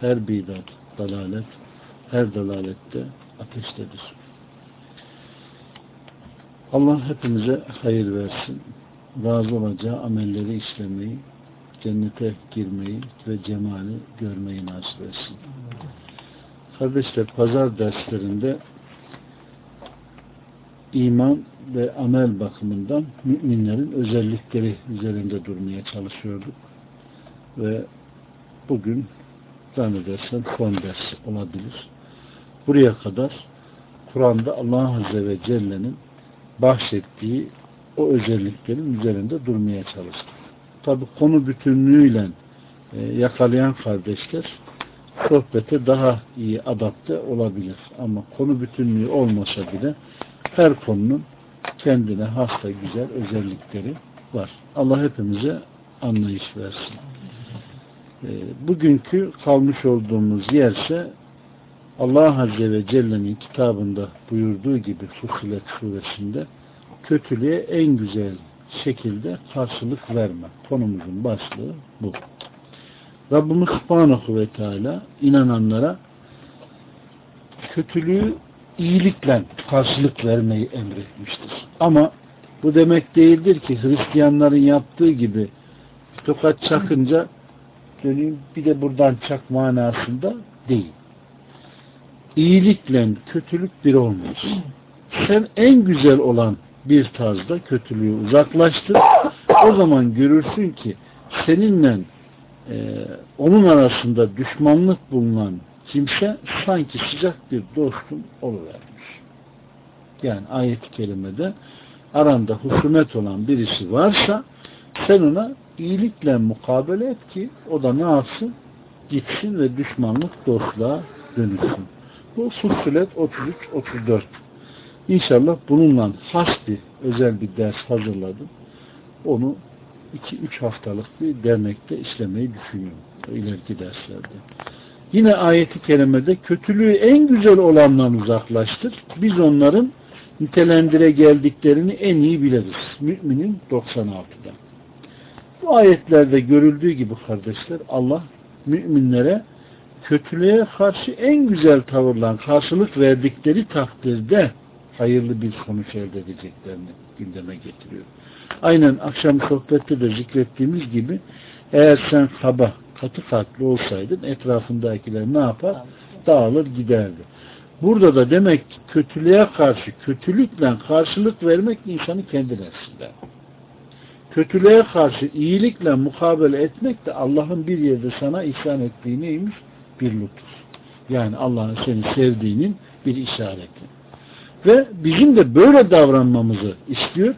her bidat dalalet, her dalalette ateştedir. Allah hepimize hayır versin. Razı olacağı amelleri işlemeyi, cennete girmeyi ve cemali görmeyi nasip etsin. Kardeşler pazar derslerinde iman ve amel bakımından müminlerin özellikleri üzerinde durmaya çalışıyorduk. Ve bugün zannedersem son ders olabilir. Buraya kadar Kur'an'da Allah Azze ve Celle'nin bahsettiği o özelliklerin üzerinde durmaya çalıştık. Tabi konu bütünlüğüyle e, yakalayan kardeşler sohbete daha iyi adapte olabilir. Ama konu bütünlüğü olmasa bile her konunun kendine hasta güzel özellikleri var. Allah hepimize anlayış versin. E, bugünkü kalmış olduğumuz yerse Allah Azze ve Celle'nin kitabında buyurduğu gibi Fussilet suresinde kötülüğe en güzel şekilde karşılık verme. Konumuzun başlığı bu. Rabbimiz Subhanahu ve Teala inananlara kötülüğü iyilikle karşılık vermeyi emretmiştir. Ama bu demek değildir ki Hristiyanların yaptığı gibi tokat çakınca döneyim bir de buradan çak manasında değil. İyilikle kötülük bir olmaz. Sen en güzel olan bir tarzda kötülüğü uzaklaştır. O zaman görürsün ki seninle e, onun arasında düşmanlık bulunan kimse sanki sıcak bir dostun oluvermiş. Yani ayet-i kerimede aranda husumet olan birisi varsa sen ona iyilikle mukabele et ki o da ne yapsın? Gitsin ve düşmanlık dostluğa dönüşsün. Bu Fussilet 33-34. İnşallah bununla has özel bir ders hazırladım. Onu 2-3 haftalık bir dernekte işlemeyi düşünüyorum. ileriki derslerde. Yine ayeti kerimede kötülüğü en güzel olandan uzaklaştır. Biz onların nitelendire geldiklerini en iyi biliriz. Müminin 96'da. Bu ayetlerde görüldüğü gibi kardeşler Allah müminlere kötülüğe karşı en güzel tavırla karşılık verdikleri takdirde hayırlı bir sonuç elde edeceklerini gündeme getiriyor. Aynen akşam sohbette de zikrettiğimiz gibi eğer sen kaba, katı kalpli olsaydın etrafındakiler ne yapar? Dağılır giderdi. Burada da demek kötülüğe karşı kötülükle karşılık vermek insanı kendi nefsinden kötülüğe karşı iyilikle mukabele etmek de Allah'ın bir yerde sana ihsan ettiği neymiş? Bir lütuf. Yani Allah'ın seni sevdiğinin bir işareti. Ve bizim de böyle davranmamızı istiyor.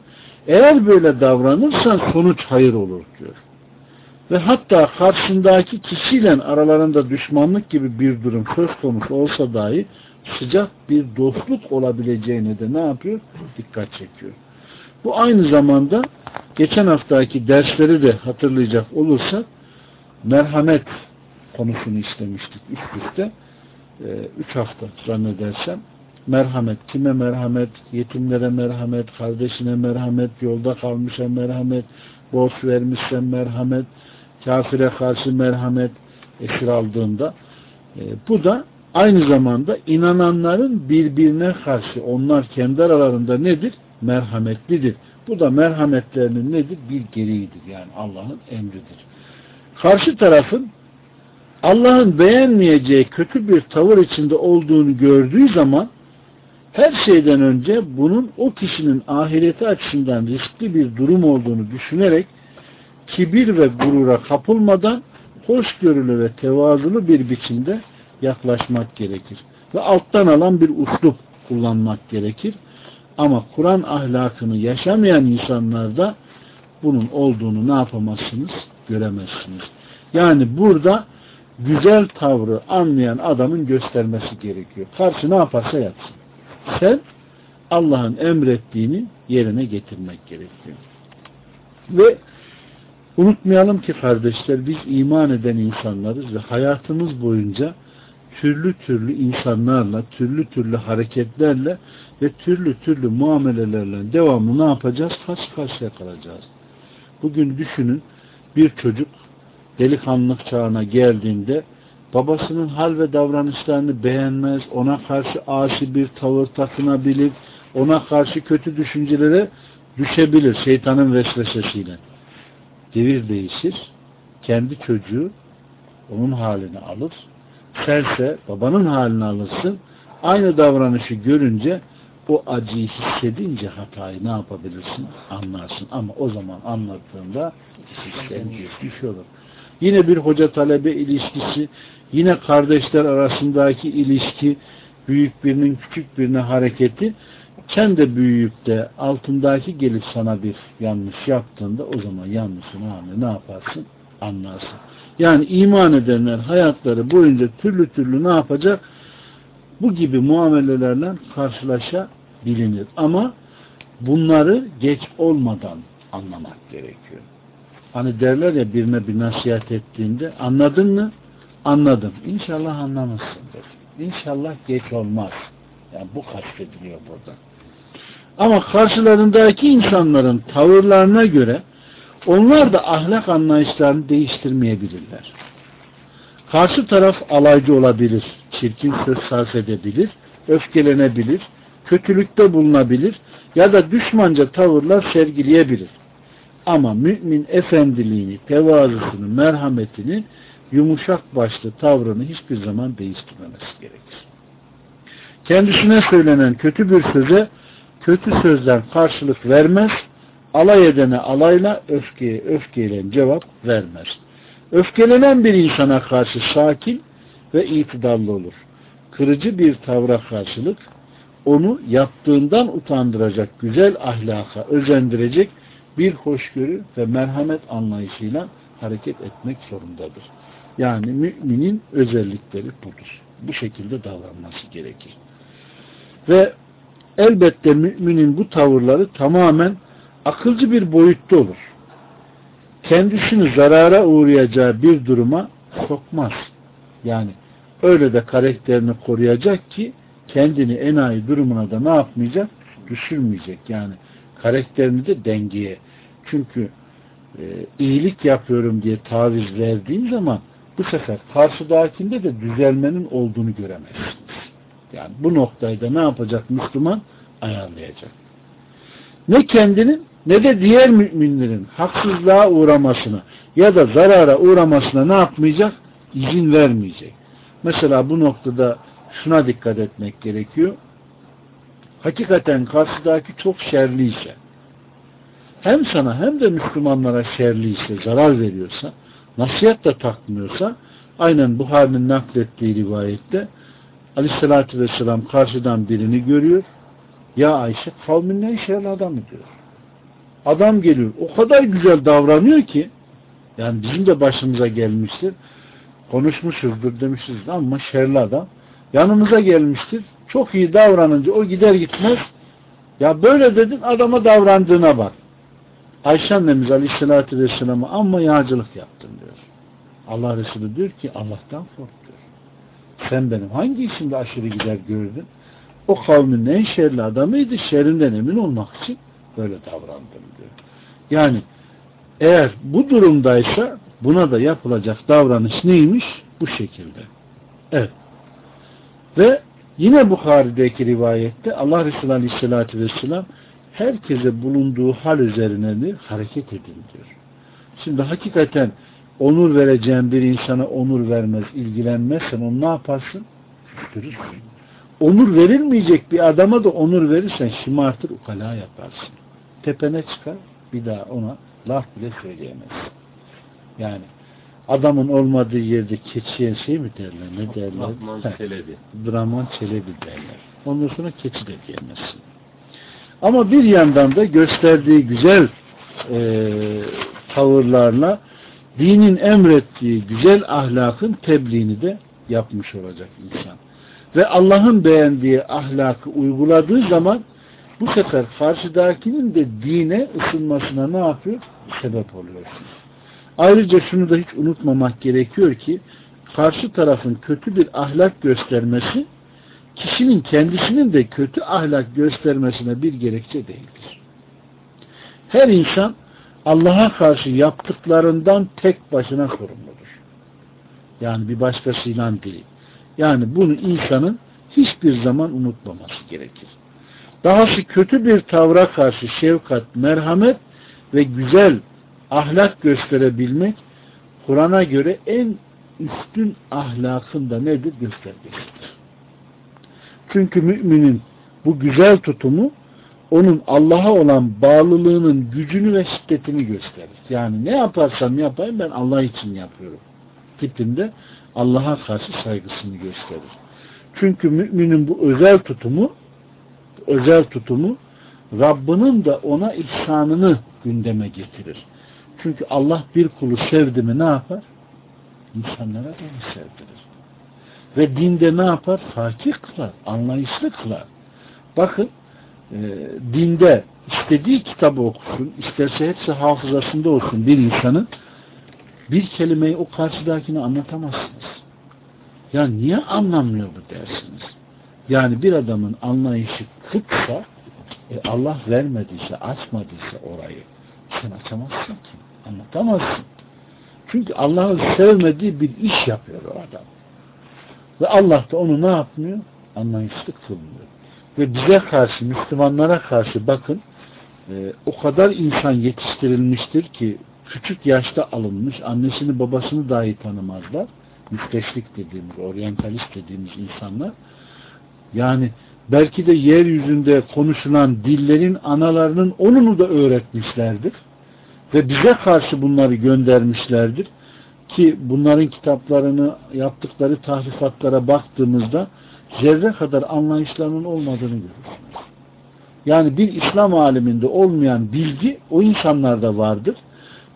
Eğer böyle davranırsan sonuç hayır olur diyor. Ve hatta karşısındaki kişiyle aralarında düşmanlık gibi bir durum söz konusu olsa dahi sıcak bir dostluk olabileceğine de ne yapıyor? Dikkat çekiyor. Bu aynı zamanda geçen haftaki dersleri de hatırlayacak olursak merhamet konusunu istemiştik üst üste. Ee, üç hafta zannedersem. Merhamet. Kime merhamet? Yetimlere merhamet, kardeşine merhamet, yolda kalmışa merhamet, borç vermişse merhamet, kafire karşı merhamet esir aldığında. E, bu da aynı zamanda inananların birbirine karşı onlar kendi aralarında nedir? merhametlidir. Bu da merhametlerinin nedir? Bir gereğidir. Yani Allah'ın emridir. Karşı tarafın Allah'ın beğenmeyeceği kötü bir tavır içinde olduğunu gördüğü zaman her şeyden önce bunun o kişinin ahireti açısından riskli bir durum olduğunu düşünerek kibir ve gurura kapılmadan hoşgörülü ve tevazulu bir biçimde yaklaşmak gerekir. Ve alttan alan bir uslup kullanmak gerekir. Ama Kur'an ahlakını yaşamayan insanlarda bunun olduğunu ne yapamazsınız? Göremezsiniz. Yani burada güzel tavrı anlayan adamın göstermesi gerekiyor. Karşı ne yaparsa yapsın. Sen Allah'ın emrettiğini yerine getirmek gerekiyor. Ve unutmayalım ki kardeşler biz iman eden insanlarız ve hayatımız boyunca türlü türlü insanlarla, türlü türlü hareketlerle ve türlü türlü muamelelerle devamlı ne yapacağız? Karşı karşıya kalacağız. Bugün düşünün bir çocuk delikanlılık çağına geldiğinde babasının hal ve davranışlarını beğenmez, ona karşı asi bir tavır takınabilir, ona karşı kötü düşüncelere düşebilir şeytanın vesvesesiyle. Devir değişir, kendi çocuğu onun halini alır, sense babanın halini alırsın, aynı davranışı görünce o acıyı hissedince hatayı ne yapabilirsin? Anlarsın. Ama o zaman anlattığında işten geçmiş olur. Yine bir hoca talebe ilişkisi, yine kardeşler arasındaki ilişki, büyük birinin küçük birine hareketi, sen de büyüyüp de altındaki gelip sana bir yanlış yaptığında o zaman yanlışını anne ne yaparsın? Anlarsın. Yani iman edenler hayatları boyunca türlü türlü ne yapacak? Bu gibi muamelelerle karşılaşabilir. Ama bunları geç olmadan anlamak gerekiyor. Hani derler ya birine bir nasihat ettiğinde anladın mı? Anladım. İnşallah anlamışsındır. İnşallah geç olmaz. Yani bu kastediliyor burada. Ama karşılarındaki insanların tavırlarına göre onlar da ahlak anlayışlarını değiştirmeyebilirler. Karşı taraf alaycı olabilir, çirkin söz sarf edebilir, öfkelenebilir, kötülükte bulunabilir ya da düşmanca tavırlar sergileyebilir. Ama mümin efendiliğini, tevazısını, merhametini, yumuşak başlı tavrını hiçbir zaman değiştirmemesi gerekir. Kendisine söylenen kötü bir söze kötü sözden karşılık vermez, alay edene alayla, öfkeye öfkeyle cevap vermez. Öfkelenen bir insana karşı sakin ve itidallı olur. Kırıcı bir tavra karşılık onu yaptığından utandıracak güzel ahlaka özendirecek bir hoşgörü ve merhamet anlayışıyla hareket etmek zorundadır. Yani müminin özellikleri budur. Bu şekilde davranması gerekir. Ve elbette müminin bu tavırları tamamen akılcı bir boyutta olur. Kendisini zarara uğrayacağı bir duruma sokmaz. Yani öyle de karakterini koruyacak ki kendini enayi durumuna da ne yapmayacak? Düşürmeyecek. Yani karakterini de dengeye. Çünkü e, iyilik yapıyorum diye taviz verdiğin zaman bu sefer karşıdakinde de düzelmenin olduğunu göremezsiniz. Yani bu noktayı da ne yapacak Müslüman? Ayarlayacak. Ne kendinin ne de diğer müminlerin haksızlığa uğramasına ya da zarara uğramasına ne yapmayacak? İzin vermeyecek. Mesela bu noktada şuna dikkat etmek gerekiyor. Hakikaten karşıdaki çok şerliyse hem sana hem de Müslümanlara şerliyse, zarar veriyorsa, nasihat da takmıyorsa aynen Buhari'nin naklettiği rivayette Aleyhisselatü Vesselam karşıdan birini görüyor. Ya Ayşe kavmin ne şerli adamı diyor. Adam geliyor. O kadar güzel davranıyor ki yani bizim de başımıza gelmiştir. Konuşmuşuzdur demişiz ama şerli adam. Yanımıza gelmiştir. Çok iyi davranınca o gider gitmez. Ya böyle dedin adama davrandığına bak. Ayşe annemiz Aleyhisselatü Vesselam'a amma yağcılık yaptın diyor. Allah Resulü diyor ki Allah'tan kork diyor. Sen benim hangi işimde aşırı gider gördün? O kavmin en şerli adamıydı. Şerinden emin olmak için böyle davrandım diyor. Yani eğer bu durumdaysa buna da yapılacak davranış neymiş? Bu şekilde. Evet. Ve yine Bukhari'deki rivayette Allah Resulü Aleyhisselatü Vesselam herkese bulunduğu hal üzerine de hareket edin diyor. Şimdi hakikaten onur vereceğin bir insana onur vermez, ilgilenmezsen onu ne yaparsın? Küstürürsün. Onur verilmeyecek bir adama da onur verirsen şımartır, ukala yaparsın. Tepene çıkar, bir daha ona laf bile söyleyemezsin. Yani adamın olmadığı yerde keçiye şey mi derler, ne derler? Rahman Çelebi. Draman Çelebi derler. Ondan sonra keçi de diyemezsin. Ama bir yandan da gösterdiği güzel e, tavırlarla dinin emrettiği güzel ahlakın tebliğini de yapmış olacak insan. Ve Allah'ın beğendiği ahlakı uyguladığı zaman bu sefer karşıdakinin de dine ısınmasına ne yapıyor? Sebep oluyorsun. Ayrıca şunu da hiç unutmamak gerekiyor ki karşı tarafın kötü bir ahlak göstermesi kişinin kendisinin de kötü ahlak göstermesine bir gerekçe değildir. Her insan Allah'a karşı yaptıklarından tek başına sorumludur. Yani bir başkasıyla değil. Yani bunu insanın hiçbir zaman unutmaması gerekir. Dahası kötü bir tavra karşı şefkat, merhamet ve güzel ahlak gösterebilmek Kur'an'a göre en üstün ahlakın da nedir? Göstergesidir. Çünkü müminin bu güzel tutumu onun Allah'a olan bağlılığının gücünü ve şiddetini gösterir. Yani ne yaparsam yapayım ben Allah için yapıyorum. Tipinde Allah'a karşı saygısını gösterir. Çünkü müminin bu özel tutumu özel tutumu Rabbinin de ona ihsanını gündeme getirir. Çünkü Allah bir kulu sevdi mi ne yapar? İnsanlara da onu sevdirir. Ve dinde ne yapar? Fakir kılar, anlayışlı kılar. Bakın e, dinde istediği kitabı okusun, isterse hepsi hafızasında olsun bir insanın bir kelimeyi o karşıdakine anlatamazsınız. Ya niye anlamıyor bu dersiniz? Yani bir adamın anlayışı kıtsa e, Allah vermediyse, açmadıysa orayı sen açamazsın ki. Anlatamazsın. Çünkü Allah'ın sevmediği bir iş yapıyor o adam. Ve Allah da onu ne yapmıyor? Anlayışlı kılmıyor. Ve bize karşı, Müslümanlara karşı bakın e, o kadar insan yetiştirilmiştir ki küçük yaşta alınmış, annesini babasını dahi tanımazlar. Müsteşlik dediğimiz, oryantalist dediğimiz insanlar. Yani belki de yeryüzünde konuşulan dillerin analarının onunu da öğretmişlerdir. Ve bize karşı bunları göndermişlerdir. Ki bunların kitaplarını yaptıkları tahrifatlara baktığımızda zerre kadar anlayışlarının olmadığını görürsünüz. Yani bir İslam aleminde olmayan bilgi o insanlarda vardır.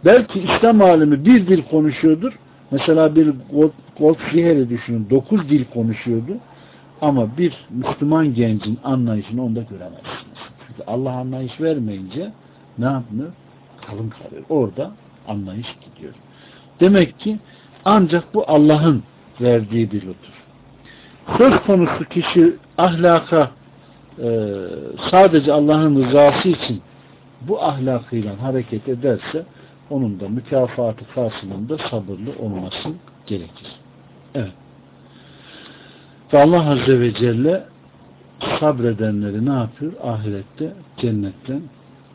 Belki İslam alemi bir dil konuşuyordur. Mesela bir Goldsier'i düşünün. Dokuz dil konuşuyordu. Ama bir Müslüman gencin anlayışını onda göremezsiniz. Çünkü Allah anlayış vermeyince ne yapmıyor? Kalın kalıyor. Orada anlayış gidiyor. Demek ki ancak bu Allah'ın verdiği bir lütuf. Söz konusu kişi ahlaka e, sadece Allah'ın rızası için bu ahlakıyla hareket ederse onun da mükafatı karşılığında sabırlı olması gerekir. Evet. Ve Allah Azze ve Celle sabredenleri ne yapıyor? Ahirette cennetten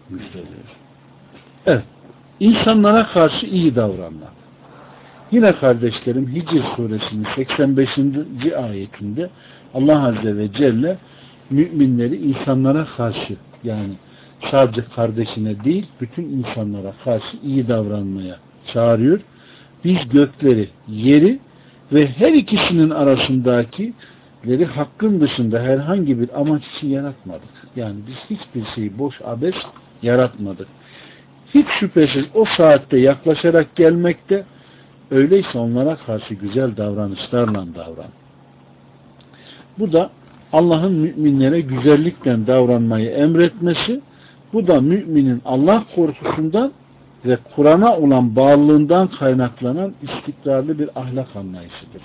müjdeliyor. Evet. İnsanlara karşı iyi davranmak. Yine kardeşlerim Hicr suresinin 85. ayetinde Allah Azze ve Celle müminleri insanlara karşı yani sadece kardeşine değil bütün insanlara karşı iyi davranmaya çağırıyor. Biz gökleri, yeri ve her ikisinin arasındakileri hakkın dışında herhangi bir amaç için yaratmadık. Yani biz hiçbir şeyi boş abes yaratmadık. Hiç şüphesiz o saatte yaklaşarak gelmekte öyleyse onlara karşı güzel davranışlarla davran. Bu da Allah'ın müminlere güzellikle davranmayı emretmesi, bu da müminin Allah korkusundan ve Kur'an'a olan bağlılığından kaynaklanan istikrarlı bir ahlak anlayışıdır.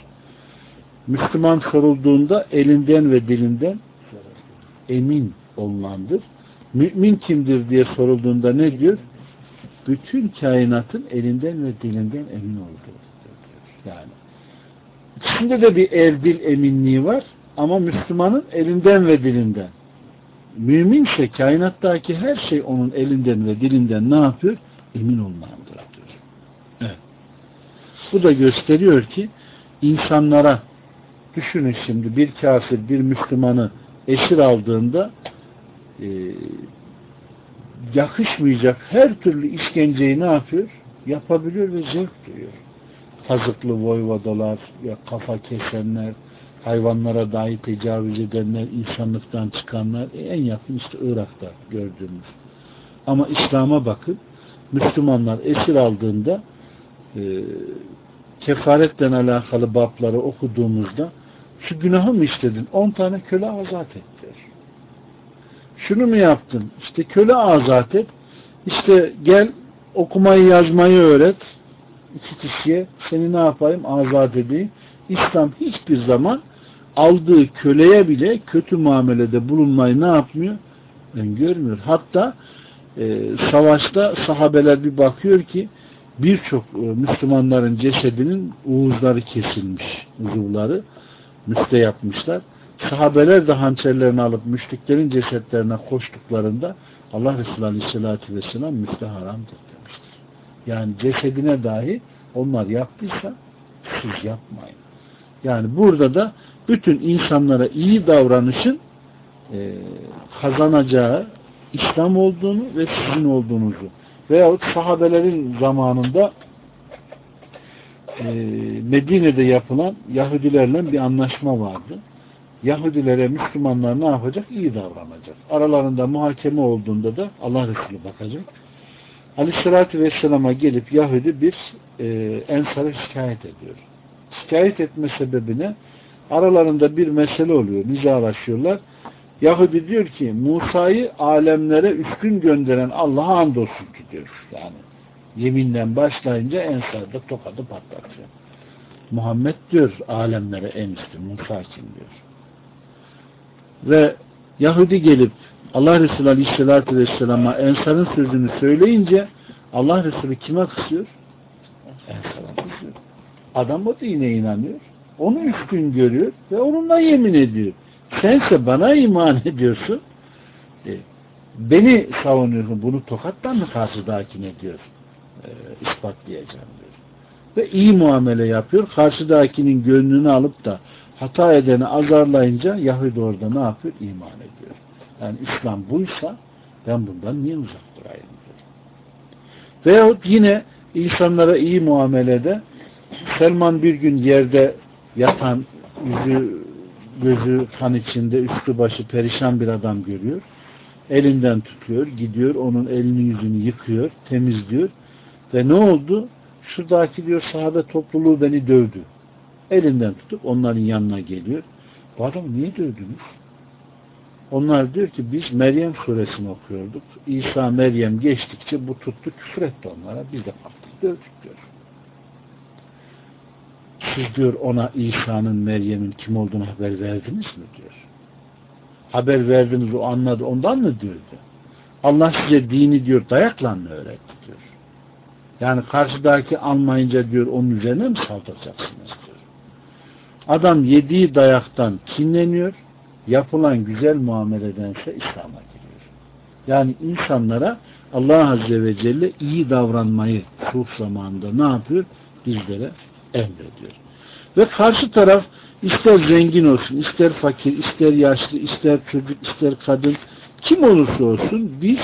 Müslüman sorulduğunda elinden ve dilinden emin olunandır. Mümin kimdir diye sorulduğunda ne diyor? Bütün kainatın elinden ve dilinden emin olduğu. Yani içinde de bir el dil eminliği var ama Müslümanın elinden ve dilinden. Müminse kainattaki her şey onun elinden ve dilinden ne yapıyor? emin olmalıdır diyor. Evet. Bu da gösteriyor ki insanlara düşünün şimdi bir kafir bir Müslümanı esir aldığında e, yakışmayacak her türlü işkenceyi ne yapıyor? Yapabiliyor ve zevk duyuyor. Kazıklı voyvodalar, ya kafa kesenler, hayvanlara dahi tecavüz edenler, insanlıktan çıkanlar, en yakın işte Irak'ta gördüğümüz. Ama İslam'a bakın, Müslümanlar esir aldığında e, kefaretle alakalı babları okuduğumuzda şu günahı mı işledin? 10 tane köle azat et. Şunu mu yaptın? İşte köle azat et. İşte gel okumayı yazmayı öğret. İki kişiye seni ne yapayım? Azat edeyim. İslam hiçbir zaman aldığı köleye bile kötü muamelede bulunmayı ne yapmıyor? Öngörmüyor. Hatta e, savaşta sahabeler bir bakıyor ki birçok e, Müslümanların cesedinin uğuzları kesilmiş, uzuvları müste yapmışlar. Sahabeler de hançerlerini alıp müşriklerin cesetlerine koştuklarında Allah Resulü Aleyhisselatü Vesselam müste haramdır demiştir. Yani cesedine dahi onlar yaptıysa siz yapmayın. Yani burada da bütün insanlara iyi davranışın e, kazanacağı İslam olduğunu ve sizin olduğunuzu veyahut sahabelerin zamanında e, Medine'de yapılan Yahudilerle bir anlaşma vardı. Yahudilere Müslümanlar ne yapacak? İyi davranacak. Aralarında muhakeme olduğunda da Allah Resulü bakacak. Aleyhissalatü Vesselam'a gelip Yahudi bir e, ensarı şikayet ediyor. Şikayet etme sebebine aralarında bir mesele oluyor. Nizalaşıyorlar. Yahudi diyor ki Musa'yı alemlere üstün gönderen Allah'a andolsun ki diyor. Yani yeminden başlayınca ensarda tokadı patlatıyor. Muhammed diyor alemlere en üstün. Musa kim diyor. Ve Yahudi gelip Allah Resulü Aleyhisselatü Vesselam'a Ensar'ın sözünü söyleyince Allah Resulü kime kısıyor? Ensar'a kısıyor. Adam o dine inanıyor. Onu üstün görüyor ve onunla yemin ediyor. Sense bana iman ediyorsun. E, beni savunuyorsun. Bunu tokattan mı karşıdakine diyor. E, ispatlayacağım diyor. Ve iyi muamele yapıyor. Karşıdakinin gönlünü alıp da hata edeni azarlayınca Yahudi orada ne yapıyor? İman ediyor. Yani İslam buysa ben bundan niye uzak durayım diyor. Veyahut yine insanlara iyi muamelede Selman bir gün yerde yatan yüzü gözü kan içinde üstü başı perişan bir adam görüyor. Elinden tutuyor, gidiyor, onun elini yüzünü yıkıyor, temizliyor. Ve ne oldu? Şuradaki diyor sahabe topluluğu beni dövdü. Elinden tutup onların yanına geliyor. Bu adamı niye dövdünüz? Onlar diyor ki biz Meryem suresini okuyorduk. İsa Meryem geçtikçe bu tuttu küfür etti onlara. Biz de kalktık dövdük diyor. Siz diyor ona İsa'nın Meryem'in kim olduğunu haber verdiniz mi diyor. Haber verdiniz o anladı ondan mı diyordu. Allah size dini diyor dayakla mı öğretti diyor. Yani karşıdaki almayınca diyor onun üzerine mi saldıracaksınız. Adam yediği dayaktan kinleniyor. Yapılan güzel muameledense İslam'a giriyor. Yani insanlara Allah Azze ve Celle iyi davranmayı sulh zamanında ne yapıyor? Bizlere emrediyor. Ve karşı taraf ister zengin olsun, ister fakir, ister yaşlı, ister çocuk, ister kadın, kim olursa olsun biz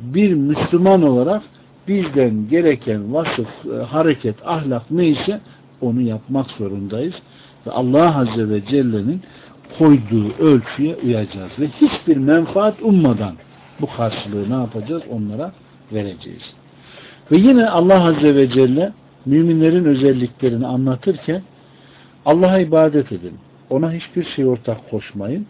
bir Müslüman olarak bizden gereken vasıf, e, hareket, ahlak neyse onu yapmak zorundayız. Ve Allah Azze ve Celle'nin koyduğu ölçüye uyacağız. Ve hiçbir menfaat ummadan bu karşılığı ne yapacağız? Onlara vereceğiz. Ve yine Allah Azze ve Celle müminlerin özelliklerini anlatırken Allah'a ibadet edin. Ona hiçbir şey ortak koşmayın.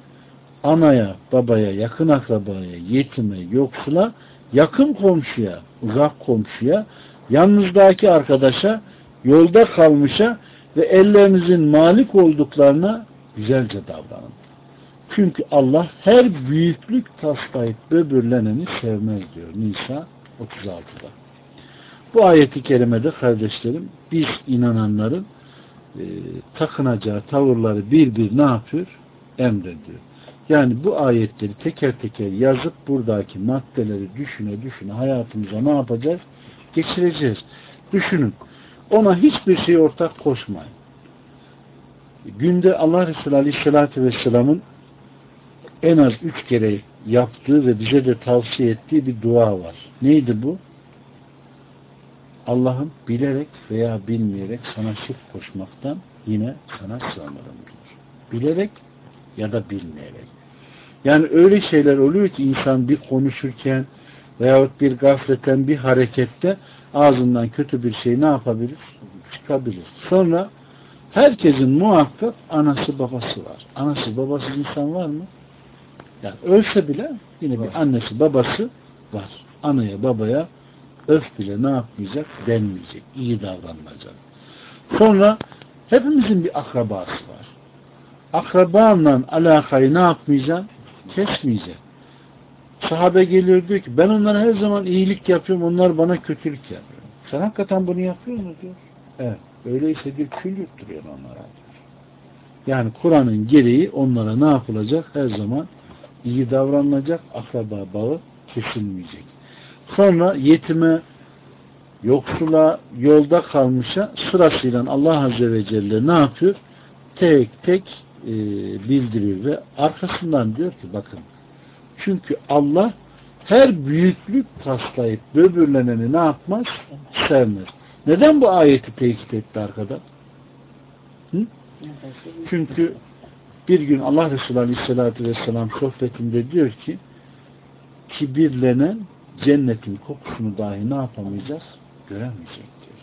Anaya, babaya, yakın akrabaya, yetime, yoksula, yakın komşuya, uzak komşuya, yanınızdaki arkadaşa, yolda kalmışa ve ellerinizin malik olduklarına güzelce davranın. Çünkü Allah her büyüklük taslayıp böbürleneni sevmez diyor Nisa 36'da. Bu ayeti kerimede kardeşlerim biz inananların e, takınacağı tavırları bir bir ne yapıyor? Emrediyor. Yani bu ayetleri teker teker yazıp buradaki maddeleri düşüne düşüne hayatımıza ne yapacağız? Geçireceğiz. Düşünün. Ona hiçbir şey ortak koşmayın. Günde Allah Resulü Aleyhisselatü Vesselam'ın en az üç kere yaptığı ve bize de tavsiye ettiği bir dua var. Neydi bu? Allah'ım bilerek veya bilmeyerek sana şirk koşmaktan yine sana sığınırım diyor. Bilerek ya da bilmeyerek. Yani öyle şeyler oluyor ki insan bir konuşurken veyahut bir gafleten bir harekette ağzından kötü bir şey ne yapabilir? Çıkabilir. Sonra herkesin muhakkak anası babası var. Anası babası insan var mı? Yani ölse bile yine bir annesi babası var. Anaya babaya öf bile ne yapmayacak? Denmeyecek. İyi davranılacak. Sonra hepimizin bir akrabası var. Akrabanla alakayı ne yapmayacaksın? Kesmeyeceksin. Sahabe geliyor diyor ki ben onlara her zaman iyilik yapıyorum onlar bana kötülük yapıyor. Sen hakikaten bunu yapıyor mu diyor. Evet. Öyleyse diyor kül yutturuyor onlara diyor. Yani Kur'an'ın gereği onlara ne yapılacak? Her zaman iyi davranılacak. Akraba bağı kesilmeyecek. Sonra yetime, yoksula, yolda kalmışa sırasıyla Allah Azze ve Celle ne yapıyor? Tek tek e, bildiriyor ve arkasından diyor ki bakın çünkü Allah her büyüklük taslayıp böbürleneni ne yapmaz? Sevmez. Neden bu ayeti tekit etti arkada? Hı? Çünkü bir gün Allah Resulü Aleyhisselatü Vesselam sohbetinde diyor ki kibirlenen cennetin kokusunu dahi ne yapamayacağız? Göremeyecek diyor.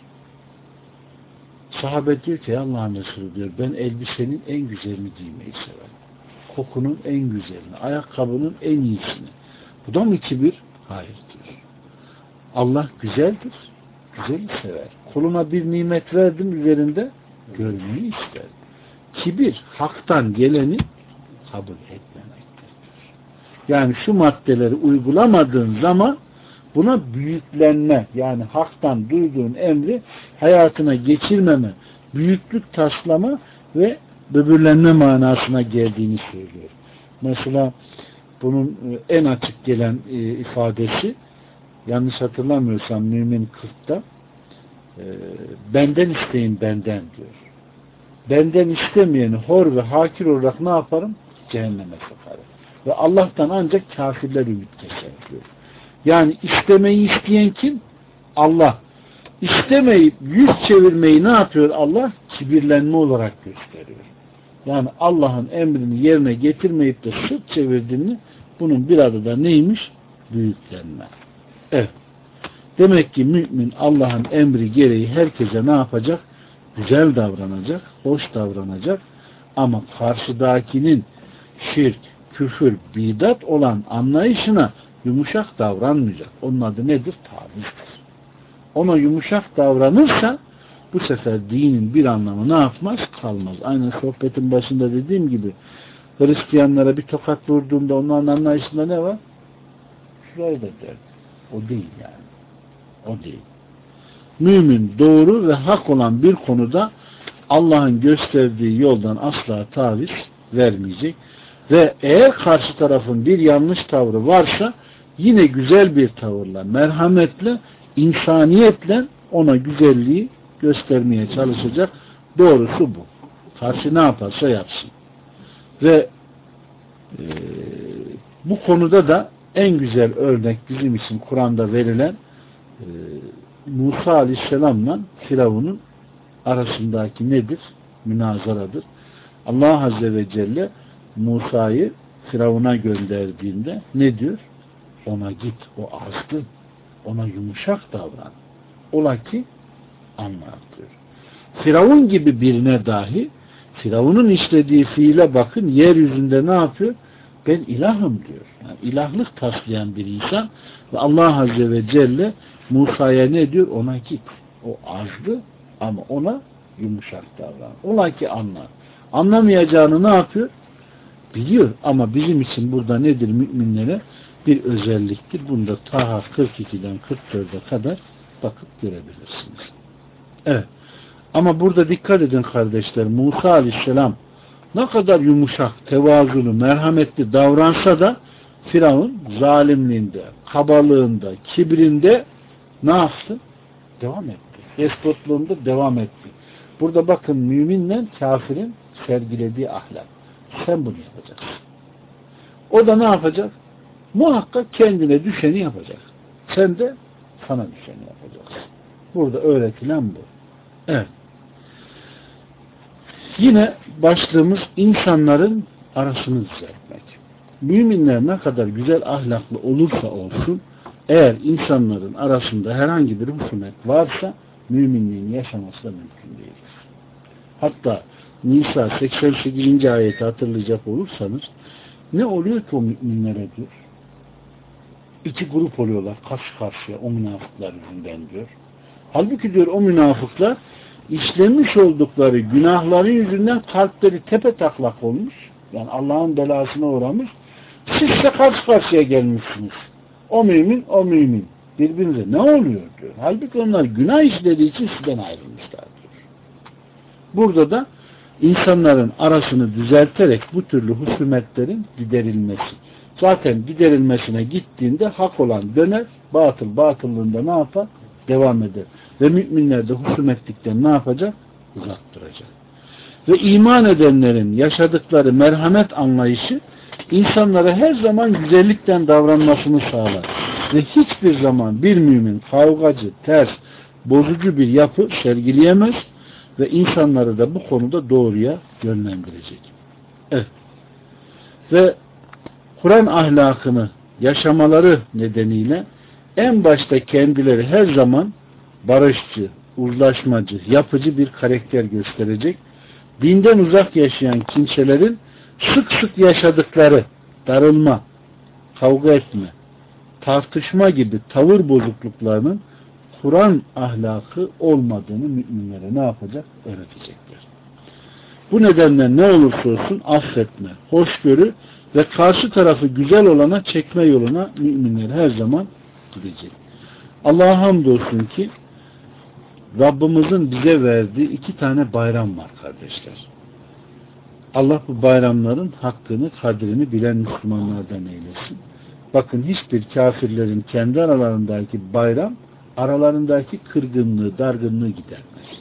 Sahabe diyor ki Allah'ın Resulü diyor ben elbisenin en güzelini giymeyi severim. Kokunun en güzelini, ayakkabının en iyisini. Bu da mı kibir? Hayır diyor. Allah güzeldir. Güzeli sever. Kuluna bir nimet verdim üzerinde görmeyi ister. Kibir haktan geleni kabul etmemektir. Yani şu maddeleri uygulamadığın zaman buna büyüklenme yani haktan duyduğun emri hayatına geçirmeme, büyüklük taslama ve böbürlenme manasına geldiğini söylüyor. Mesela bunun e, en açık gelen e, ifadesi yanlış hatırlamıyorsam Mümin 40'ta e, benden isteyin benden diyor. Benden istemeyeni hor ve hakir olarak ne yaparım? Cehenneme sokarım. Ve Allah'tan ancak kafirler ümit keser diyor. Yani istemeyi isteyen kim? Allah. İstemeyip yüz çevirmeyi ne yapıyor Allah? Kibirlenme olarak gösteriyor. Yani Allah'ın emrini yerine getirmeyip de sırt çevirdiğini bunun bir adı da neymiş? Büyüklenme. Evet. Demek ki mümin Allah'ın emri gereği herkese ne yapacak? Güzel davranacak, hoş davranacak ama karşıdakinin şirk, küfür, bidat olan anlayışına yumuşak davranmayacak. Onun adı nedir? Tavizdir. Ona yumuşak davranırsa bu sefer dinin bir anlamı ne yapmaz? Kalmaz. Aynen sohbetin başında dediğim gibi Hristiyanlara bir tokat vurduğunda onların anlayışında ne var? Şurayı da der. O değil yani. O değil. Mümin doğru ve hak olan bir konuda Allah'ın gösterdiği yoldan asla taviz vermeyecek. Ve eğer karşı tarafın bir yanlış tavrı varsa yine güzel bir tavırla, merhametle, insaniyetle ona güzelliği göstermeye çalışacak. Doğrusu bu. Karşı ne yaparsa yapsın. Ve e, bu konuda da en güzel örnek bizim için Kur'an'da verilen e, Musa Aleyhisselam'la Firavun'un arasındaki nedir? Münazaradır. Allah Azze ve Celle Musa'yı Firavun'a gönderdiğinde ne diyor? Ona git, o azdı. Ona yumuşak davran. Ola ki anlar diyor. Firavun gibi birine dahi Firavun'un işlediği fiile bakın yeryüzünde ne yapıyor? Ben ilahım diyor. Yani ilahlık taslayan bir insan ve Allah Azze ve Celle Musa'ya ne diyor? Ona git. O azdı ama ona yumuşak davran. Ola ki anlar. Anlamayacağını ne yapıyor? Biliyor ama bizim için burada nedir müminlere? Bir özelliktir. Bunda Taha 42'den 44'e kadar bakıp görebilirsiniz. Evet. Ama burada dikkat edin kardeşler. Musa aleyhisselam ne kadar yumuşak, tevazulu, merhametli davransa da Firavun zalimliğinde, kabalığında, kibrinde ne yaptı? Devam etti. Despotluğunda devam etti. Burada bakın müminle kafirin sergilediği ahlak. Sen bunu yapacaksın. O da ne yapacak? Muhakkak kendine düşeni yapacak. Sen de sana düşeni yapacaksın. Burada öğretilen bu. Evet. Yine başlığımız insanların arasını düzeltmek. Müminler ne kadar güzel ahlaklı olursa olsun Eğer insanların arasında herhangi bir husumet varsa müminliğin yaşaması da mümkün değildir. Hatta Nisa 88. ayeti hatırlayacak olursanız ne oluyor ki o müminlere diyor? İki grup oluyorlar karşı karşıya o münafıklar yüzünden diyor. Halbuki diyor o münafıklar işlemiş oldukları günahları yüzünden kalpleri tepe taklak olmuş. Yani Allah'ın belasına uğramış. Siz de karşı karşıya gelmişsiniz. O mümin, o mümin. Birbirinize ne oluyor diyor. Halbuki onlar günah işlediği için sizden ayrılmışlar diyor. Burada da insanların arasını düzelterek bu türlü husumetlerin giderilmesi. Zaten giderilmesine gittiğinde hak olan döner, batıl batıllığında ne yapar? Devam eder. Ve müminler de husumetlikten ne yapacak? Uzak duracak. Ve iman edenlerin yaşadıkları merhamet anlayışı insanlara her zaman güzellikten davranmasını sağlar. Ve hiçbir zaman bir mümin kavgacı, ters, bozucu bir yapı sergileyemez ve insanları da bu konuda doğruya yönlendirecek. Evet. Ve Kur'an ahlakını yaşamaları nedeniyle en başta kendileri her zaman barışçı, uzlaşmacı, yapıcı bir karakter gösterecek. Dinden uzak yaşayan kimselerin sık sık yaşadıkları darılma, kavga etme, tartışma gibi tavır bozukluklarının Kur'an ahlakı olmadığını müminlere ne yapacak? Öğretecekler. Bu nedenle ne olursa olsun affetme, hoşgörü ve karşı tarafı güzel olana çekme yoluna müminler her zaman gidecek. Allah'a hamdolsun ki Rabbimizin bize verdiği iki tane bayram var kardeşler. Allah bu bayramların hakkını, kadrini bilen Müslümanlardan eylesin. Bakın hiçbir kafirlerin kendi aralarındaki bayram aralarındaki kırgınlığı, dargınlığı gidermez.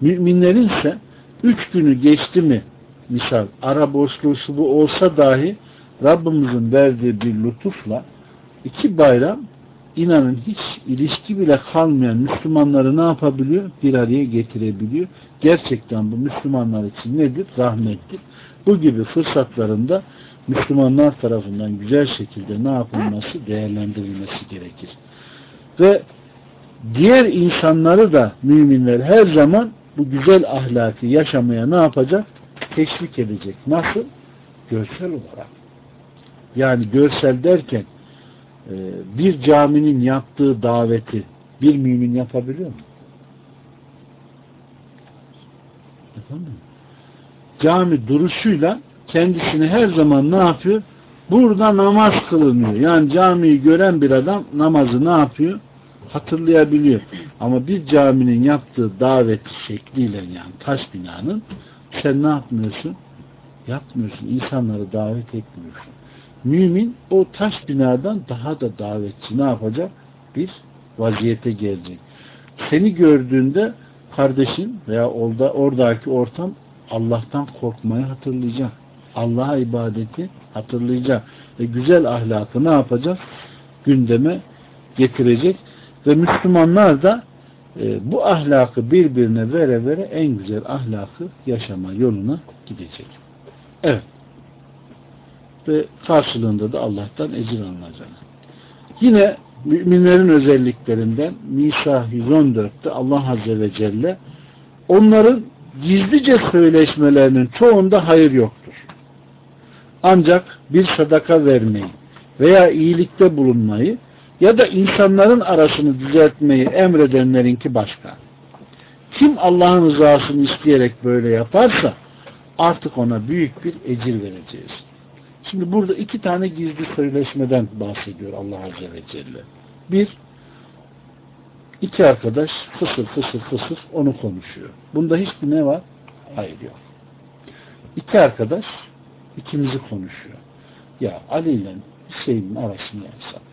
Müminlerin ise üç günü geçti mi misal ara boşluğu şu bu olsa dahi Rabbimizin verdiği bir lütufla iki bayram inanın hiç ilişki bile kalmayan Müslümanları ne yapabiliyor? Bir araya getirebiliyor. Gerçekten bu Müslümanlar için nedir? Rahmettir. Bu gibi fırsatlarında Müslümanlar tarafından güzel şekilde ne yapılması? Değerlendirilmesi gerekir. Ve diğer insanları da müminler her zaman bu güzel ahlakı yaşamaya ne yapacak? Teşvik edecek. Nasıl? Görsel olarak. Yani görsel derken e, bir caminin yaptığı daveti bir mümin yapabiliyor mu? Yapamıyor. Cami duruşuyla kendisini her zaman ne yapıyor? Burada namaz kılınıyor. Yani camiyi gören bir adam namazı ne yapıyor? Hatırlayabiliyor. Ama bir caminin yaptığı davet şekliyle yani taş binanın sen ne yapmıyorsun? Yapmıyorsun. İnsanları davet etmiyorsun. Mümin o taş binadan daha da davetçi ne yapacak? Bir vaziyete gelecek. Seni gördüğünde kardeşin veya orada, oradaki ortam Allah'tan korkmayı hatırlayacak. Allah'a ibadeti hatırlayacak. Ve güzel ahlakı ne yapacak? Gündeme getirecek. Ve Müslümanlar da e, bu ahlakı birbirine vere vere en güzel ahlakı yaşama yoluna gidecek. Evet. Ve karşılığında da Allah'tan ecir alınacak. Yine müminlerin özelliklerinden Nisa 114'te Allah Azze ve Celle onların gizlice söyleşmelerinin çoğunda hayır yoktur. Ancak bir sadaka vermeyi veya iyilikte bulunmayı ya da insanların arasını düzeltmeyi emredenlerinki başka. Kim Allah'ın rızasını isteyerek böyle yaparsa artık ona büyük bir ecir vereceğiz. Şimdi burada iki tane gizli sözleşmeden bahsediyor Allah Azze ve Celle. Bir, iki arkadaş fısır fısır fısır onu konuşuyor. Bunda hiçbir ne var? Hayır yok. İki arkadaş ikimizi konuşuyor. Ya Ali ile Hüseyin'in arasını yapsak.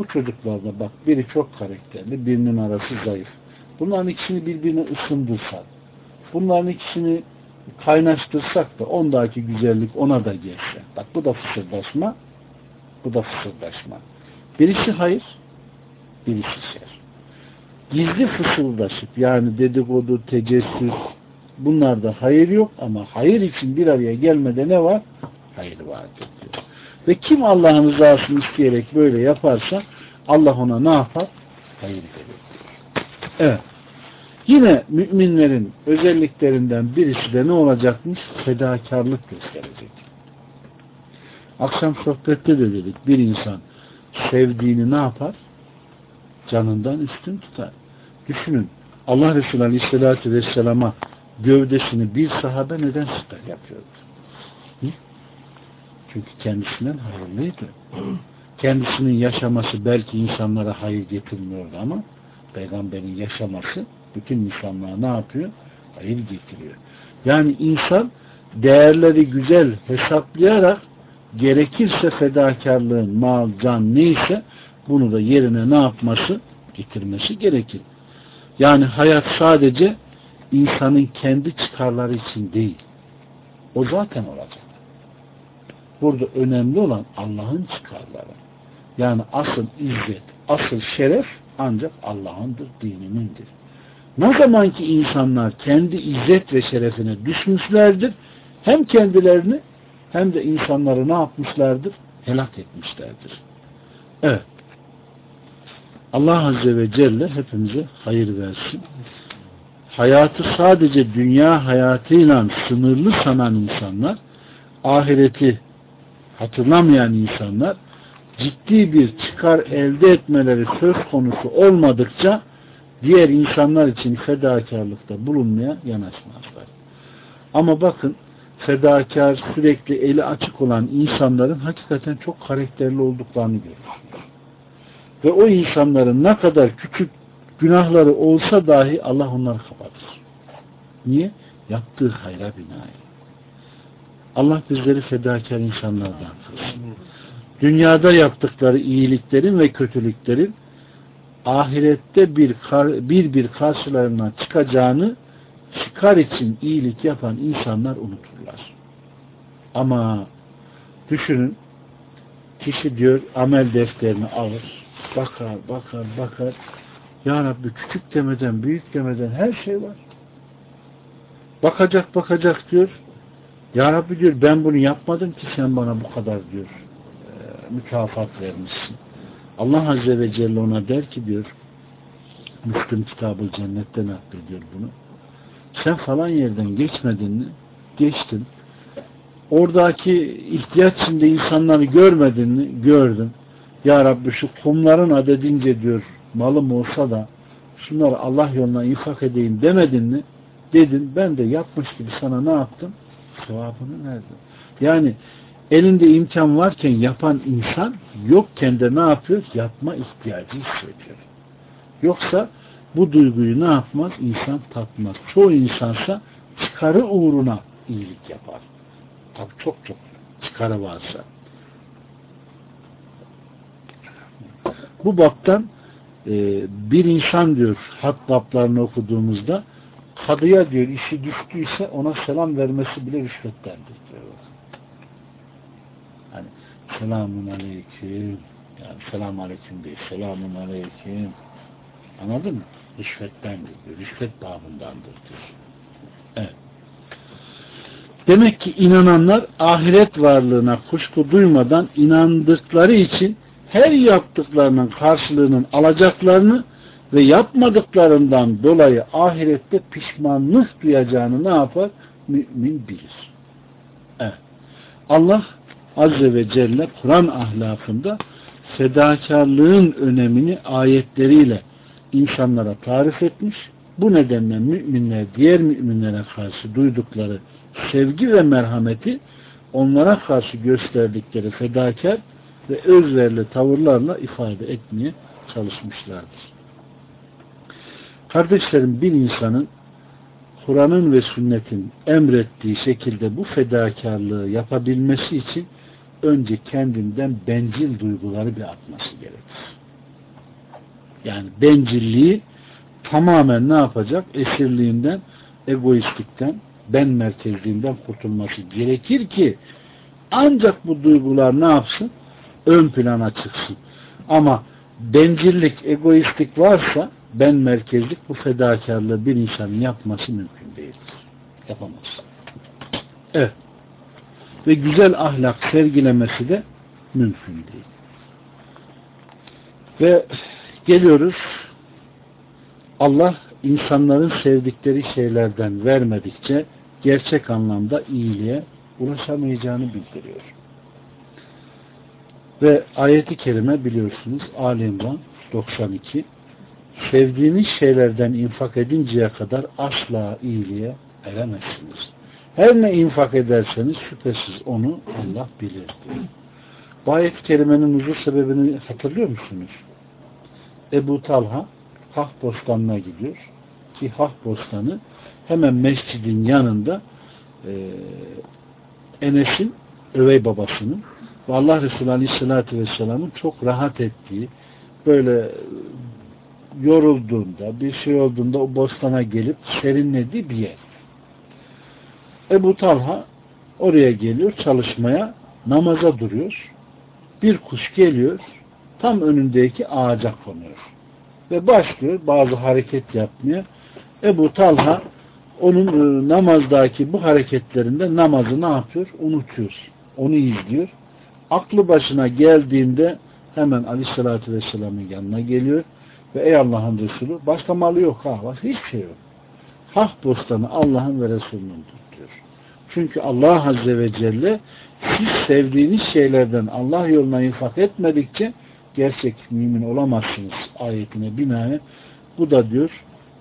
Bu çocuklarda bak biri çok karakterli, birinin arası zayıf. Bunların ikisini birbirine ısındırsak, bunların ikisini kaynaştırsak da ondaki güzellik ona da gelse. Bak bu da fısırdaşma, bu da fısırdaşma. Birisi hayır, birisi şer. Gizli fısıldaşıp yani dedikodu, tecessüs bunlarda hayır yok ama hayır için bir araya gelmede ne var? Hayır vardır. Ve kim Allah'ın rızasını isteyerek böyle yaparsa Allah ona ne yapar? Hayır verir. Evet. Yine müminlerin özelliklerinden birisi de ne olacakmış? Fedakarlık gösterecek. Akşam sohbette de dedik. Bir insan sevdiğini ne yapar? Canından üstün tutar. Düşünün. Allah Resulü Aleyhisselatü Vesselam'a gövdesini bir sahabe neden siper yapıyordu? Hı? Çünkü kendisinden hayırlıydı. Kendisinin yaşaması belki insanlara hayır getirmiyordu ama peygamberin yaşaması bütün insanlığa ne yapıyor? Hayır getiriyor. Yani insan değerleri güzel hesaplayarak gerekirse fedakarlığın mal, can neyse bunu da yerine ne yapması? Getirmesi gerekir. Yani hayat sadece insanın kendi çıkarları için değil. O zaten olacak. Burada önemli olan Allah'ın çıkarları. Yani asıl izzet, asıl şeref ancak Allah'ındır, dininindir. Ne zaman ki insanlar kendi izzet ve şerefine düşmüşlerdir, hem kendilerini hem de insanları ne yapmışlardır? Helak etmişlerdir. Evet. Allah Azze ve Celle hepimize hayır versin. Hayatı sadece dünya hayatıyla sınırlı sanan insanlar, ahireti hatırlamayan insanlar, ciddi bir çıkar elde etmeleri söz konusu olmadıkça diğer insanlar için fedakarlıkta bulunmaya yanaşmazlar. Ama bakın fedakar, sürekli eli açık olan insanların hakikaten çok karakterli olduklarını görüyoruz. Ve o insanların ne kadar küçük günahları olsa dahi Allah onları kapatır. Niye? Yaptığı hayra binaen. Allah bizleri fedakar insanlardan. Dünyada yaptıkları iyiliklerin ve kötülüklerin ahirette bir bir bir karşılarına çıkacağını çıkar için iyilik yapan insanlar unuturlar. Ama düşünün kişi diyor amel defterini alır bakar bakar bakar Ya Rabbi küçük demeden büyük demeden her şey var. Bakacak bakacak diyor Ya Rabbi diyor ben bunu yapmadım ki sen bana bu kadar diyor e, mükafat vermişsin. Allah Azze ve Celle ona der ki diyor Müslüm kitabı cennetten naklediyor bunu. Sen falan yerden geçmedin mi? Geçtin. Oradaki ihtiyaç içinde insanları görmedin mi? Gördüm. Ya Rabbi şu kumların adedince diyor malım olsa da şunları Allah yoluna infak edeyim demedin mi? Dedin. Ben de yapmış gibi sana ne yaptım? Sevabını verdim. Yani elinde imkan varken yapan insan yokken de ne yapıyor? Yapma ihtiyacı hissediyor. Yoksa bu duyguyu ne yapmaz? İnsan tatmaz. Çoğu insansa çıkarı uğruna iyilik yapar. Tabi çok çok çıkarı varsa. Bu baktan e, bir insan diyor hat okuduğumuzda kadıya diyor işi düştüyse ona selam vermesi bile rüşvettendir diyor. Hani selamun aleyküm yani selamun aleyküm değil selamun aleyküm anladın mı? Rüşvettendir diyor. Rüşvet babındandır diyor. Evet. Demek ki inananlar ahiret varlığına kuşku duymadan inandıkları için her yaptıklarının karşılığının alacaklarını ve yapmadıklarından dolayı ahirette pişmanlık duyacağını ne yapar? Mümin bilir. Evet. Allah Azze ve Celle Kur'an ahlakında fedakarlığın önemini ayetleriyle insanlara tarif etmiş. Bu nedenle müminler diğer müminlere karşı duydukları sevgi ve merhameti onlara karşı gösterdikleri fedakar ve özverili tavırlarla ifade etmeye çalışmışlardır. Kardeşlerim bir insanın Kur'an'ın ve sünnetin emrettiği şekilde bu fedakarlığı yapabilmesi için önce kendinden bencil duyguları bir atması gerekir. Yani bencilliği tamamen ne yapacak? Esirliğinden, egoistlikten, ben merkezliğinden kurtulması gerekir ki ancak bu duygular ne yapsın? ön plana çıksın. Ama bencillik, egoistlik varsa ben merkezlik bu fedakarlığı bir insanın yapması mümkün değildir. Yapamaz. Evet. Ve güzel ahlak sergilemesi de mümkün değil. Ve geliyoruz Allah insanların sevdikleri şeylerden vermedikçe gerçek anlamda iyiliğe ulaşamayacağını bildiriyor. Ve ayeti kerime biliyorsunuz Ali İmran 92 sevdiğiniz şeylerden infak edinceye kadar asla iyiliğe eremezsiniz. Her ne infak ederseniz şüphesiz onu Allah bilir diyor. Bu ayet-i kerimenin huzur sebebini hatırlıyor musunuz? Ebu Talha Hah Bostanı'na gidiyor. Ki Hah Bostanı hemen mescidin yanında e, Enes'in övey babasının ve Allah Resulü Aleyhisselatü Vesselam'ın çok rahat ettiği böyle yorulduğunda bir şey olduğunda o bostana gelip serinlediği bir yer. Ebu Talha oraya geliyor çalışmaya namaza duruyor. Bir kuş geliyor tam önündeki ağaca konuyor. Ve başlıyor bazı hareket yapmaya. Ebu Talha onun e, namazdaki bu hareketlerinde namazı ne yapıyor? Unutuyor. Onu izliyor. Aklı başına geldiğinde hemen Aleyhisselatü Vesselam'ın yanına geliyor ve ey Allah'ın Resulü başka malı yok ha. Başka hiçbir şey yok. Hak bostanı Allah'ın ve Resulünün diyor. Çünkü Allah Azze ve Celle siz sevdiğiniz şeylerden Allah yoluna infak etmedikçe gerçek mümin olamazsınız ayetine binaen. Bu da diyor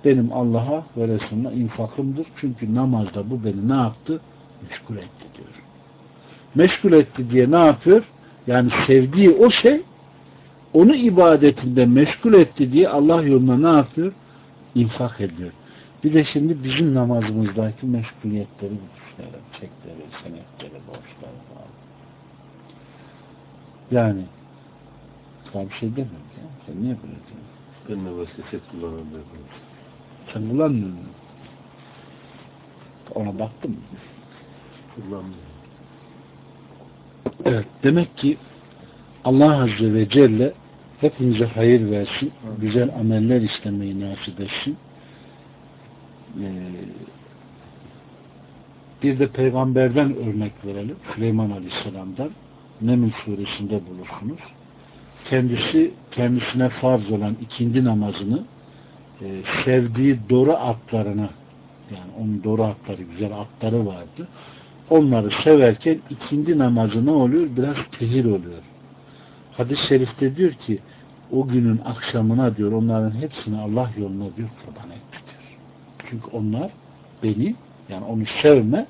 benim Allah'a ve Resulüne infakımdır. Çünkü namazda bu beni ne yaptı? Meşgul etti diyor. Meşgul etti diye ne yapıyor? Yani sevdiği o şey onu ibadetinde meşgul etti diye Allah yoluna ne yapıyor? İnfak ediyor. Bir de şimdi bizim namazımızdaki meşguliyetleri düşünelim. Çekleri, senetleri, borçları falan. Yani sana bir şey demem ya. Sen niye böyle diyorsun? Ben de vasiyet kullanamıyorum. Sen kullanmıyor musun? Ona baktın mı? Kullanmıyorum. Evet. Demek ki Allah Azze ve Celle hepimize hayır versin. Güzel ameller işlemeyi nasip etsin. Ee, bir de peygamberden örnek verelim. Süleyman Aleyhisselam'dan. Neml suresinde bulursunuz. Kendisi kendisine farz olan ikindi namazını e, sevdiği doğru atlarına yani onun doğru atları, güzel atları vardı. Onları severken ikindi namazı ne oluyor? Biraz tehir oluyor. Hadis-i şerifte diyor ki o günün akşamına diyor onların hepsini Allah yoluna diyor kurban etti diyor. Çünkü onlar beni yani onu sevme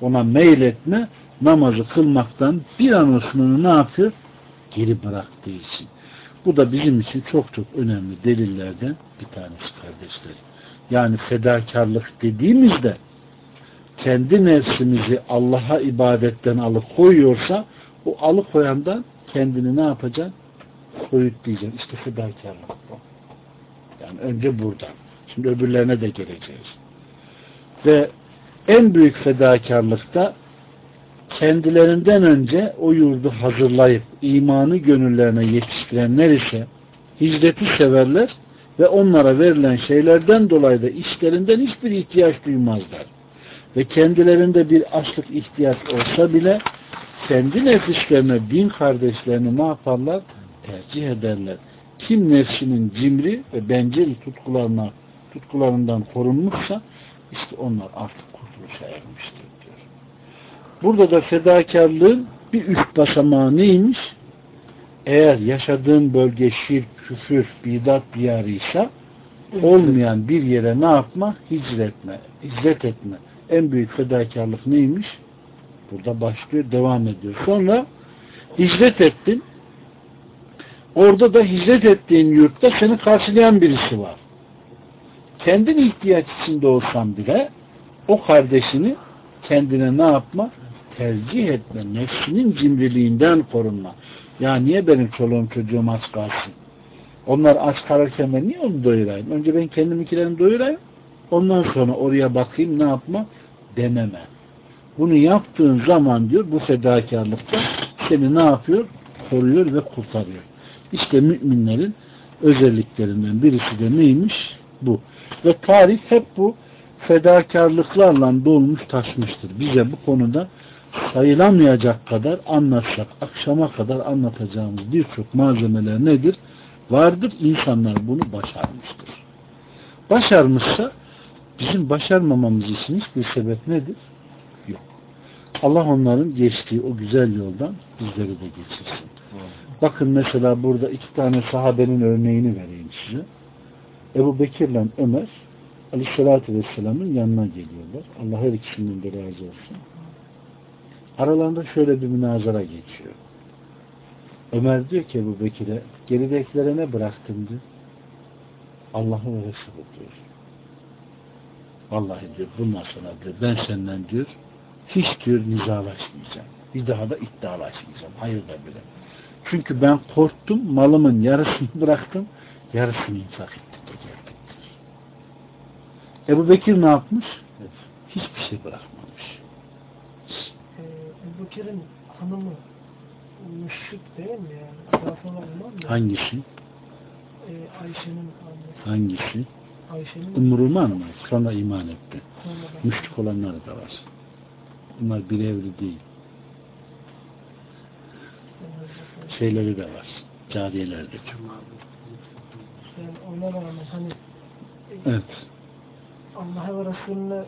ona meyletme namazı kılmaktan bir an olsun ne yapıyor? Geri bıraktığı için. Bu da bizim için çok çok önemli delillerden bir tanesi kardeşler. Yani fedakarlık dediğimizde kendi nefsimizi Allah'a ibadetten alıkoyuyorsa o alıkoyandan kendini ne yapacaksın? Soyutlayacaksın. İşte fedakarlık bu. Yani önce burada. Şimdi öbürlerine de geleceğiz. Ve en büyük fedakarlıkta kendilerinden önce o yurdu hazırlayıp imanı gönüllerine yetiştirenler ise hicreti severler ve onlara verilen şeylerden dolayı da işlerinden hiçbir ihtiyaç duymazlar. Ve kendilerinde bir açlık ihtiyaç olsa bile kendi nefislerine bin kardeşlerini ne yaparlar? Tercih ederler. Kim nefsinin cimri ve bencil tutkularına tutkularından korunmuşsa işte onlar artık kurtuluşa ermiştir diyor. Burada da fedakarlığın bir üst basamağı neymiş? Eğer yaşadığın bölge şirk, küfür, bidat diyarıysa olmayan bir yere ne yapma? Hicretme. Hicret etme. En büyük fedakarlık neymiş? Burada başlıyor, devam ediyor. Sonra hicret ettin. Orada da hicret ettiğin yurtta seni karşılayan birisi var. Kendin ihtiyaç içinde olsan bile o kardeşini kendine ne yapma? Tercih etme. Nefsinin cimriliğinden korunma. Ya niye benim çoluğum çocuğum aç kalsın? Onlar aç kalırken ben niye onu doyurayım? Önce ben kendimkilerini doyurayım. Ondan sonra oraya bakayım ne yapma? Dememe. Bunu yaptığın zaman diyor bu fedakarlıkta seni ne yapıyor? Koruyor ve kurtarıyor. İşte müminlerin özelliklerinden birisi de neymiş? Bu. Ve tarih hep bu fedakarlıklarla dolmuş taşmıştır. Bize bu konuda sayılamayacak kadar anlatsak, akşama kadar anlatacağımız birçok malzemeler nedir? Vardır. İnsanlar bunu başarmıştır. Başarmışsa bizim başarmamamız için hiçbir sebep nedir? Allah onların geçtiği o güzel yoldan bizleri de geçirsin. Bakın mesela burada iki tane sahabenin örneğini vereyim size. Ebu Bekir ile Ömer Aleyhisselatü Vesselam'ın yanına geliyorlar. Allah her ikisinden de razı olsun. Aralarında şöyle bir münazara geçiyor. Ömer diyor ki Ebu Bekir'e geridekilere ne bıraktın diyor. Allah'ı ve Resulü diyor. Vallahi diyor bundan sonra diyor ben senden diyor hiç diyor nizalaşmayacağım. Bir daha da iddialaşmayacağım. Hayır da bile. Çünkü ben korktum malımın yarısını bıraktım yarısını infak ettim de geldim. Ebu Bekir ne yapmış? Hiçbir şey bırakmamış. Ee, Ebu Bekir'in hanımı müşrik değil mi yani? Hangisi? Ee, Ayşe'nin annesi. Hangisi? Ayşe'nin Umruman mı? Sonra iman etti. Müşrik olanları da var. Bunlar bir evli değil. Şeyleri de var. Cariyeler de çok. Yani ona rağmen hani Evet. Allah'a ve Resulüne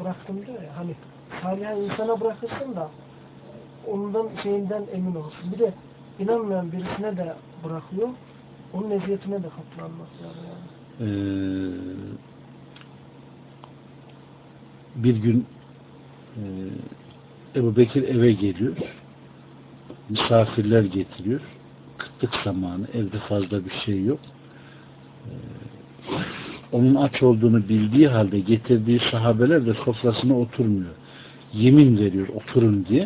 bıraktım diyor ya hani salih insana bırakırsın da ondan şeyinden emin olsun. Bir de inanmayan birisine de bırakıyor. Onun eziyetine de katlanmak lazım yani. Ee, bir gün Ebu Bekir eve geliyor. Misafirler getiriyor. Kıtlık zamanı. Evde fazla bir şey yok. Ee, onun aç olduğunu bildiği halde getirdiği sahabeler de sofrasına oturmuyor. Yemin veriyor oturun diye.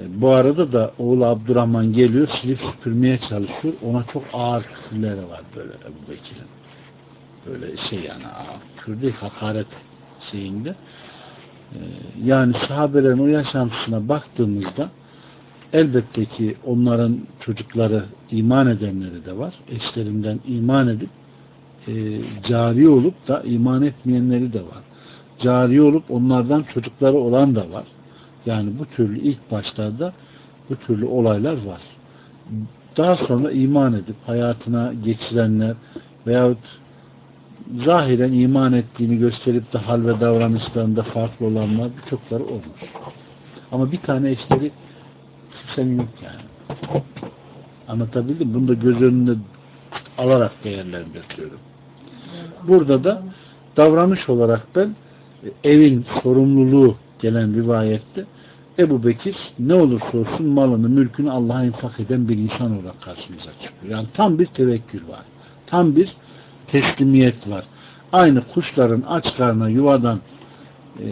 E, Bu arada da oğlu Abdurrahman geliyor silip süpürmeye çalışıyor. Ona çok ağır küfürleri var böyle Ebu Bekir'in. Böyle şey yani ağır küfür değil hakaret şeyinde. E, Yani sahabelerin o yaşantısına baktığımızda elbette ki onların çocukları iman edenleri de var. Eşlerinden iman edip e, cari olup da iman etmeyenleri de var. Cari olup onlardan çocukları olan da var. Yani bu türlü ilk başlarda bu türlü olaylar var. Daha sonra iman edip hayatına geçirenler veyahut zahiren iman ettiğini gösterip de hal ve davranışlarında farklı olanlar birçokları olmuş. Ama bir tane eşleri kimsenin yok yani. Anlatabildim. Bunu da göz önünde alarak değerlendiriyorum. Burada da davranış olarak ben e, evin sorumluluğu gelen rivayette Ebu Bekir ne olursa olsun malını, mülkünü Allah'a infak eden bir insan olarak karşımıza çıkıyor. Yani tam bir tevekkül var. Tam bir teslimiyet var. Aynı kuşların aç karnına yuvadan e,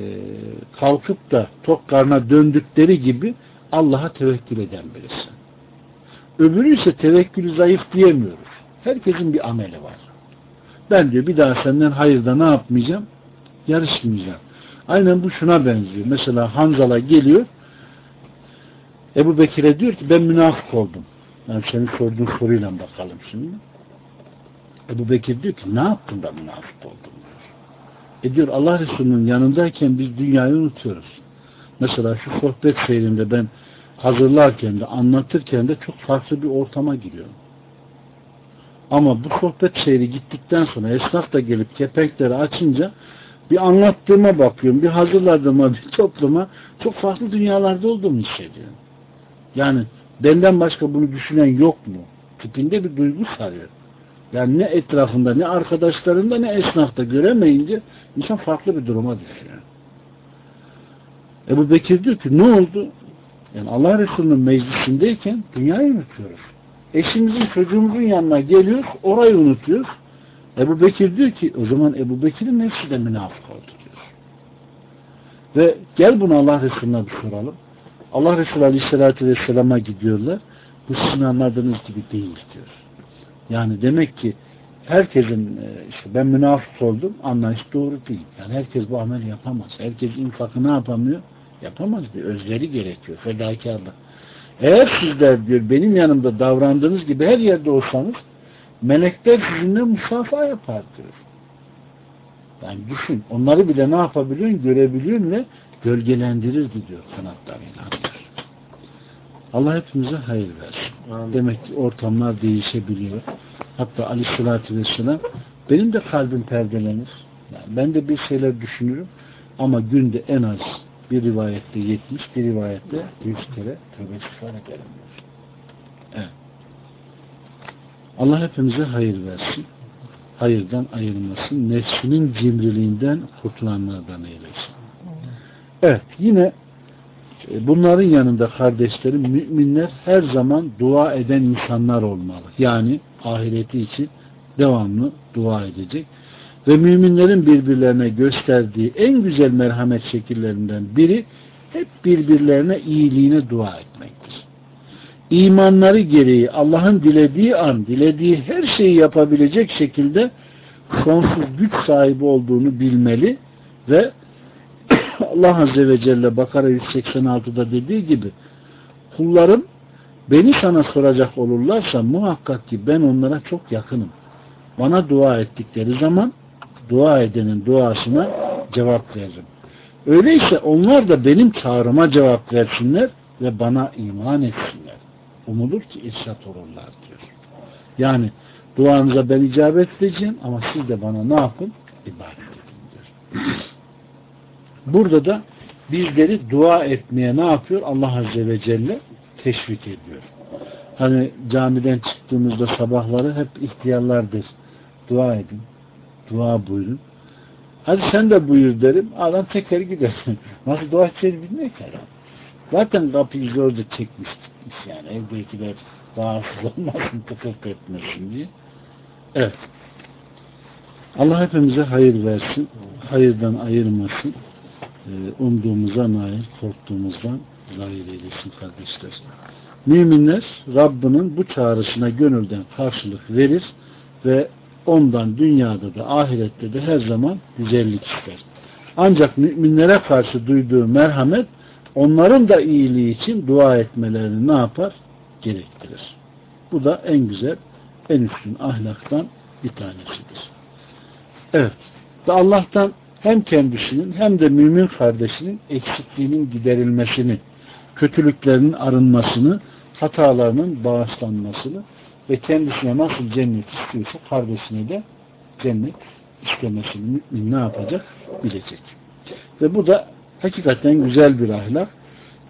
kalkıp da tok karnına döndükleri gibi Allah'a tevekkül eden birisi. Öbürü ise tevekkülü zayıf diyemiyoruz. Herkesin bir ameli var. Ben diyor bir daha senden hayırda ne yapmayacağım? Yarışmayacağım. Aynen bu şuna benziyor. Mesela Hanzala geliyor Ebu Bekir'e diyor ki ben münafık oldum. Yani senin sorduğun soruyla bakalım şimdi. Ebu Bekir diyor ki ne yaptın da münafık oldun. E diyor Allah Resulü'nün yanındayken biz dünyayı unutuyoruz. Mesela şu sohbet seyrinde ben hazırlarken de anlatırken de çok farklı bir ortama giriyorum. Ama bu sohbet seyri gittikten sonra esnaf da gelip kepenkleri açınca bir anlattığıma bakıyorum, bir hazırladığıma, bir topluma çok farklı dünyalarda olduğumu hissediyorum. Yani benden başka bunu düşünen yok mu? Tipinde bir duygu sarıyor. Yani ne etrafında, ne arkadaşlarında, ne esnafta göremeyince insan farklı bir duruma düşüyor. Ebu Bekir diyor ki ne oldu? Yani Allah Resulü'nün meclisindeyken dünyayı unutuyoruz. Eşimizin çocuğumuzun yanına geliyoruz, orayı unutuyoruz. Ebu Bekir diyor ki o zaman Ebu Bekir'in nefsi de münafık oldu diyor. Ve gel bunu Allah Resulü'ne bir soralım. Allah Resulü Aleyhisselatü Vesselam'a gidiyorlar. Bu sizin anladığınız gibi değil diyor. Yani demek ki herkesin e, işte ben münafık oldum anlayış doğru değil. Yani herkes bu ameli yapamaz. Herkes infakı ne yapamıyor? Yapamaz. Bir özveri gerekiyor. Fedakarlık. Eğer sizler diyor benim yanımda davrandığınız gibi her yerde olsanız melekler sizinle musafa yapar diyor. Yani düşün. Onları bile ne yapabiliyorsun? Görebiliyorsun ve gölgelendirirdi diyor kanatlarıyla diyor. Allah hepimize hayır versin. Amin. Demek ki ortamlar değişebiliyor. Hatta aleyhissalatü vesselam benim de kalbim perdelenir. Yani ben de bir şeyler düşünürüm ama günde en az bir rivayette 70, bir rivayette 100 kere tövbe istiğfar ederim. Evet. Allah hepimize hayır versin. Hayırdan ayırmasın. Nefsinin cimriliğinden kurtulanlardan eylesin. Evet. Yine bunların yanında kardeşlerim müminler her zaman dua eden insanlar olmalı. Yani ahireti için devamlı dua edecek. Ve müminlerin birbirlerine gösterdiği en güzel merhamet şekillerinden biri hep birbirlerine iyiliğine dua etmektir. İmanları gereği Allah'ın dilediği an, dilediği her şeyi yapabilecek şekilde sonsuz güç sahibi olduğunu bilmeli ve Allah Azze ve Celle Bakara 186'da dediği gibi kullarım beni sana soracak olurlarsa muhakkak ki ben onlara çok yakınım. Bana dua ettikleri zaman dua edenin duasına cevap veririm. Öyleyse onlar da benim çağrıma cevap versinler ve bana iman etsinler. Umulur ki irşat olurlar diyor. Yani duanıza ben icabet edeceğim ama siz de bana ne yapın? İbadet edin diyor. Burada da bizleri dua etmeye ne yapıyor? Allah Azze ve Celle teşvik ediyor. Hani camiden çıktığımızda sabahları hep ihtiyarlardır. Dua edin. Dua buyurun. Hadi sen de buyur derim. Adam teker gider. Nasıl dua edeceğini bilmiyor ki adam. Zaten kapıyı zorda çekmiş gitmiş yani. Evdekiler rahatsız olmasın, tıkırt etmesin diye. Evet. Allah hepimize hayır versin. Hayırdan ayırmasın. Ee, umduğumuza nail, korktuğumuzdan zahir eylesin kardeşler. Müminler Rabbinin bu çağrısına gönülden karşılık verir ve ondan dünyada da ahirette de her zaman güzellik ister. Ancak müminlere karşı duyduğu merhamet onların da iyiliği için dua etmelerini ne yapar? Gerektirir. Bu da en güzel, en üstün ahlaktan bir tanesidir. Evet. Ve Allah'tan hem kendisinin hem de mümin kardeşinin eksikliğinin giderilmesini, kötülüklerinin arınmasını, hatalarının bağışlanmasını ve kendisine nasıl cennet istiyorsa kardeşine de cennet istemesini mümin ne yapacak? Bilecek. Ve bu da hakikaten güzel bir ahlak.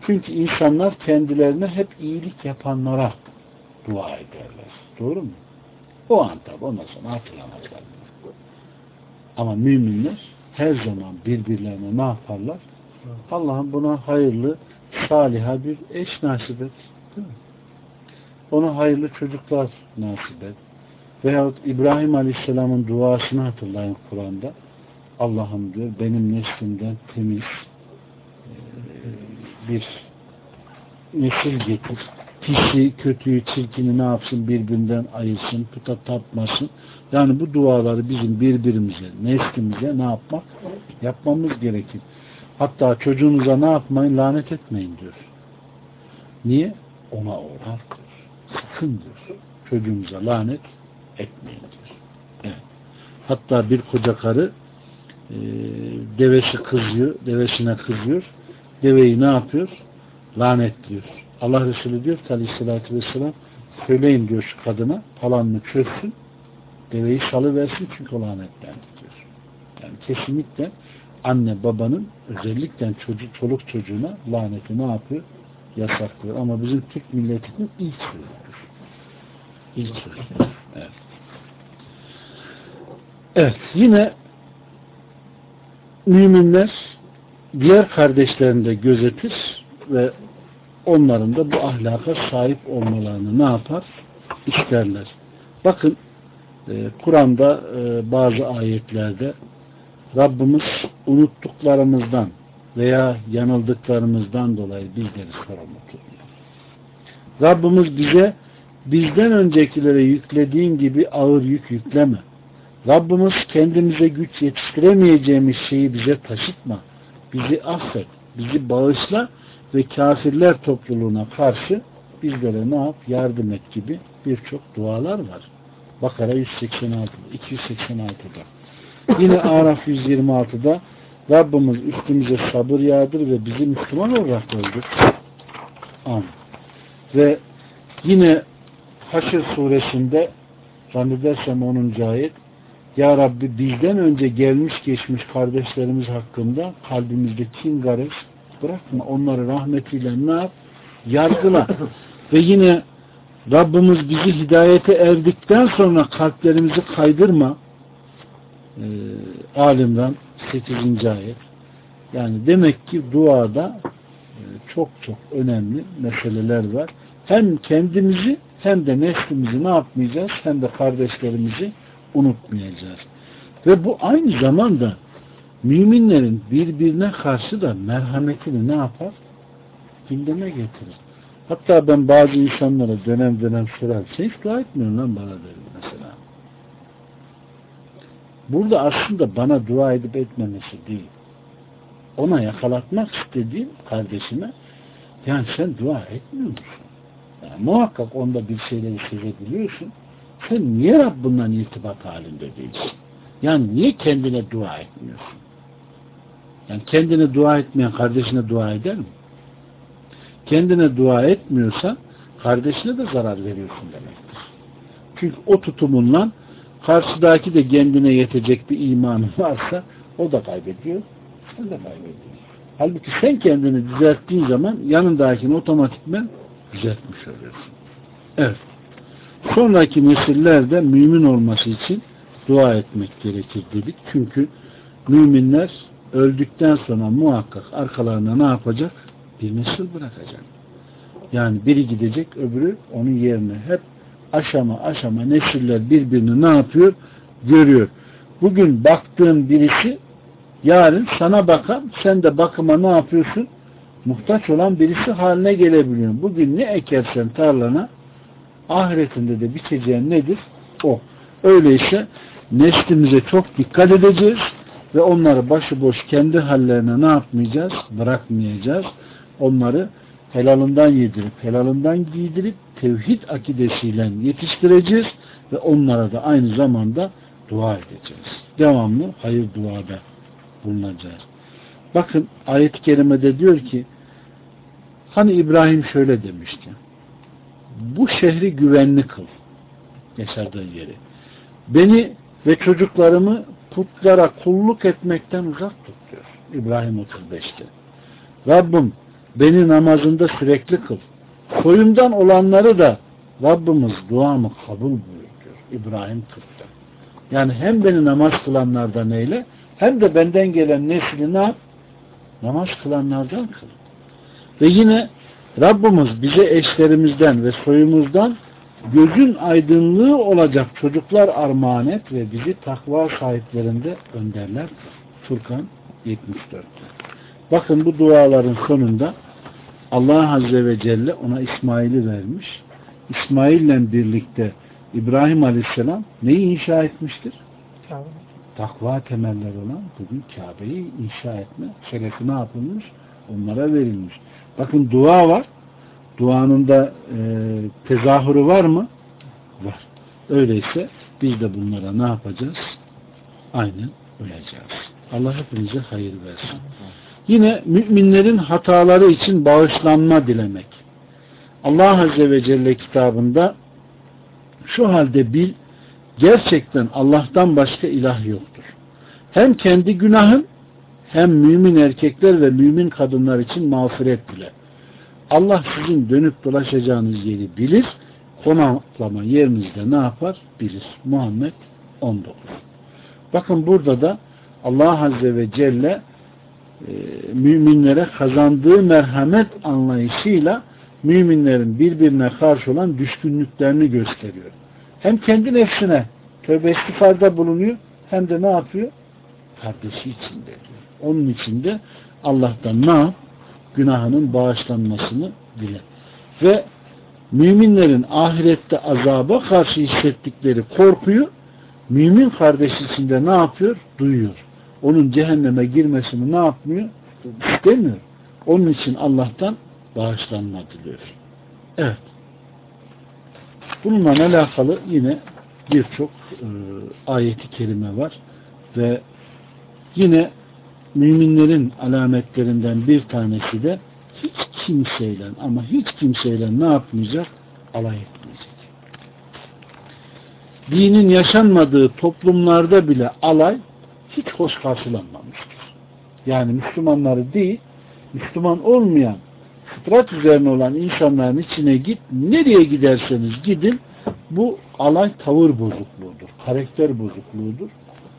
Çünkü insanlar kendilerine hep iyilik yapanlara dua ederler. Doğru mu? O an tabi ondan sonra hatırlamazlar. Ama müminler her zaman birbirlerine ne yaparlar? Allah'ım buna hayırlı, saliha bir eş nasip et. Değil mi? Ona hayırlı çocuklar nasip et. Veyahut İbrahim Aleyhisselam'ın duasını hatırlayın Kur'an'da. Allah'ım diyor benim neslimden temiz e, bir nesil getir. Pisi, kötüyü, çirkini ne yapsın birbirinden ayırsın, puta tapmasın. Yani bu duaları bizim birbirimize, neslimize ne yapmak? Yapmamız gerekir. Hatta çocuğunuza ne yapmayın? Lanet etmeyin diyor. Niye? Ona diyor. Sakın diyor. Çocuğunuza lanet etmeyin diyor. Evet. Hatta bir koca karı e, devesi kızıyor, devesine kızıyor. Deveyi ne yapıyor? Lanetliyor. Allah Resulü diyor ki aleyhissalatü vesselam söyleyin diyor şu kadına falanını çözsün deveyi salıversin çünkü o lanetlendi diyor. Yani kesinlikle anne babanın özellikle çocuk, çoluk çocuğuna laneti ne yapıyor? Yasaklıyor. Ama bizim Türk milletinin ilk sözüdür. İlk sözüdür. Evet. Evet. Yine müminler diğer kardeşlerini de gözetir ve onların da bu ahlaka sahip olmalarını ne yapar? İsterler. Bakın Kur'an'da e, bazı ayetlerde Rabbimiz unuttuklarımızdan veya yanıldıklarımızdan dolayı bizleri sorumlu tutuyor. Rabbimiz bize bizden öncekilere yüklediğin gibi ağır yük yükleme. Rabbimiz kendimize güç yetiştiremeyeceğimiz şeyi bize taşıtma. Bizi affet. Bizi bağışla ve kafirler topluluğuna karşı bizlere ne yap? Yardım et gibi birçok dualar var. Bakara 186'da, 286'da. Yine Araf 126'da Rabbimiz üstümüze sabır yağdır ve bizi Müslüman olarak öldür. Amin. Ve yine Haşr suresinde zannedersem 10. ayet Ya Rabbi bizden önce gelmiş geçmiş kardeşlerimiz hakkında kalbimizde kin gares bırakma. Onları rahmetiyle ne yap? Yargıla. ve yine Rabbimiz bizi hidayete erdikten sonra kalplerimizi kaydırma. Ee, Alimran 8. ayet. Yani demek ki duada e, çok çok önemli meseleler var. Hem kendimizi hem de neslimizi ne yapmayacağız? Hem de kardeşlerimizi unutmayacağız. Ve bu aynı zamanda müminlerin birbirine karşı da merhametini ne yapar? Gündeme getirir. Hatta ben bazı insanlara dönem dönem sorar. Sen dua etmiyorsun lan bana derim mesela. Burada aslında bana dua edip etmemesi değil. Ona yakalatmak istediğim kardeşime yani sen dua etmiyor musun? Yani muhakkak onda bir şeyleri sezebiliyorsun. Sen niye Rabbinden irtibat halinde değilsin? Yani niye kendine dua etmiyorsun? Yani kendine dua etmeyen kardeşine dua eder mi? Kendine dua etmiyorsa kardeşine de zarar veriyorsun demektir. Çünkü o tutumunla karşıdaki de kendine yetecek bir imanı varsa o da kaybediyor, sen de kaybediyorsun. Halbuki sen kendini düzelttiğin zaman yanındakini otomatikmen düzeltmiş oluyorsun. Evet. Sonraki nesillerde mümin olması için dua etmek gerekir dedik. Çünkü müminler öldükten sonra muhakkak arkalarına ne yapacak? Bir nesil bırakacak. Yani biri gidecek öbürü onun yerine hep aşama aşama nesiller birbirini ne yapıyor? Görüyor. Bugün baktığın birisi yarın sana bakan sen de bakıma ne yapıyorsun? Muhtaç olan birisi haline gelebiliyor. Bugün ne ekersen tarlana ahiretinde de biçeceğin nedir? O. Öyleyse neslimize çok dikkat edeceğiz ve onları başıboş kendi hallerine ne yapmayacağız? Bırakmayacağız. Onları helalından yedirip, helalından giydirip tevhid akidesiyle yetiştireceğiz ve onlara da aynı zamanda dua edeceğiz. Devamlı hayır duada bulunacağız. Bakın ayet-i kerimede diyor ki hani İbrahim şöyle demişti. Bu şehri güvenli kıl. Yaşadığı yeri. Beni ve çocuklarımı putlara kulluk etmekten uzak tut diyor. İbrahim 35'te. Rabbim beni namazında sürekli kıl. Soyumdan olanları da Rabbimiz duamı kabul buyur diyor. İbrahim 40'ta. Yani hem beni namaz kılanlardan eyle hem de benden gelen nesli ne yap? Namaz kılanlardan kıl. Ve yine Rabbimiz bize eşlerimizden ve soyumuzdan gözün aydınlığı olacak çocuklar armağan et ve bizi takva sahiplerinde önderler. Furkan 74'te. Bakın bu duaların sonunda Allah Azze ve Celle ona İsmail'i vermiş. İsmail'le birlikte İbrahim Aleyhisselam neyi inşa etmiştir? Kabe. Takva temeller olan bugün Kabe'yi inşa etme şerefi ne yapılmış? Onlara verilmiş. Bakın dua var. Duanın da e, tezahürü var mı? Var. Öyleyse biz de bunlara ne yapacağız? Aynen uyacağız. Allah hepinize hayır versin. Yine müminlerin hataları için bağışlanma dilemek. Allah Azze ve Celle kitabında şu halde bil gerçekten Allah'tan başka ilah yoktur. Hem kendi günahın hem mümin erkekler ve mümin kadınlar için mağfiret dile. Allah sizin dönüp dolaşacağınız yeri bilir, konaklama yerinizde ne yapar? Bilir. Muhammed 19. Bakın burada da Allah Azze ve Celle e, müminlere kazandığı merhamet anlayışıyla müminlerin birbirine karşı olan düşkünlüklerini gösteriyor. Hem kendi nefsine tövbe istiğfarda bulunuyor hem de ne yapıyor? Kardeşi için de diyor. Onun için de Allah'tan ne yap? Günahının bağışlanmasını dile. Ve müminlerin ahirette azaba karşı hissettikleri korkuyu mümin kardeşi içinde ne yapıyor? Duyuyor. Onun cehenneme girmesini ne yapmıyor? İstemiyor. Onun için Allah'tan bağışlanma diliyor. Evet. Bununla alakalı yine birçok e, ayeti kerime var ve yine müminlerin alametlerinden bir tanesi de hiç kimseyle ama hiç kimseyle ne yapmayacak? Alay etmeyecek. Dinin yaşanmadığı toplumlarda bile alay hiç hoş karşılanmamıştır. Yani Müslümanları değil, Müslüman olmayan, fıtrat üzerine olan insanların içine git, nereye giderseniz gidin, bu alay tavır bozukluğudur, karakter bozukluğudur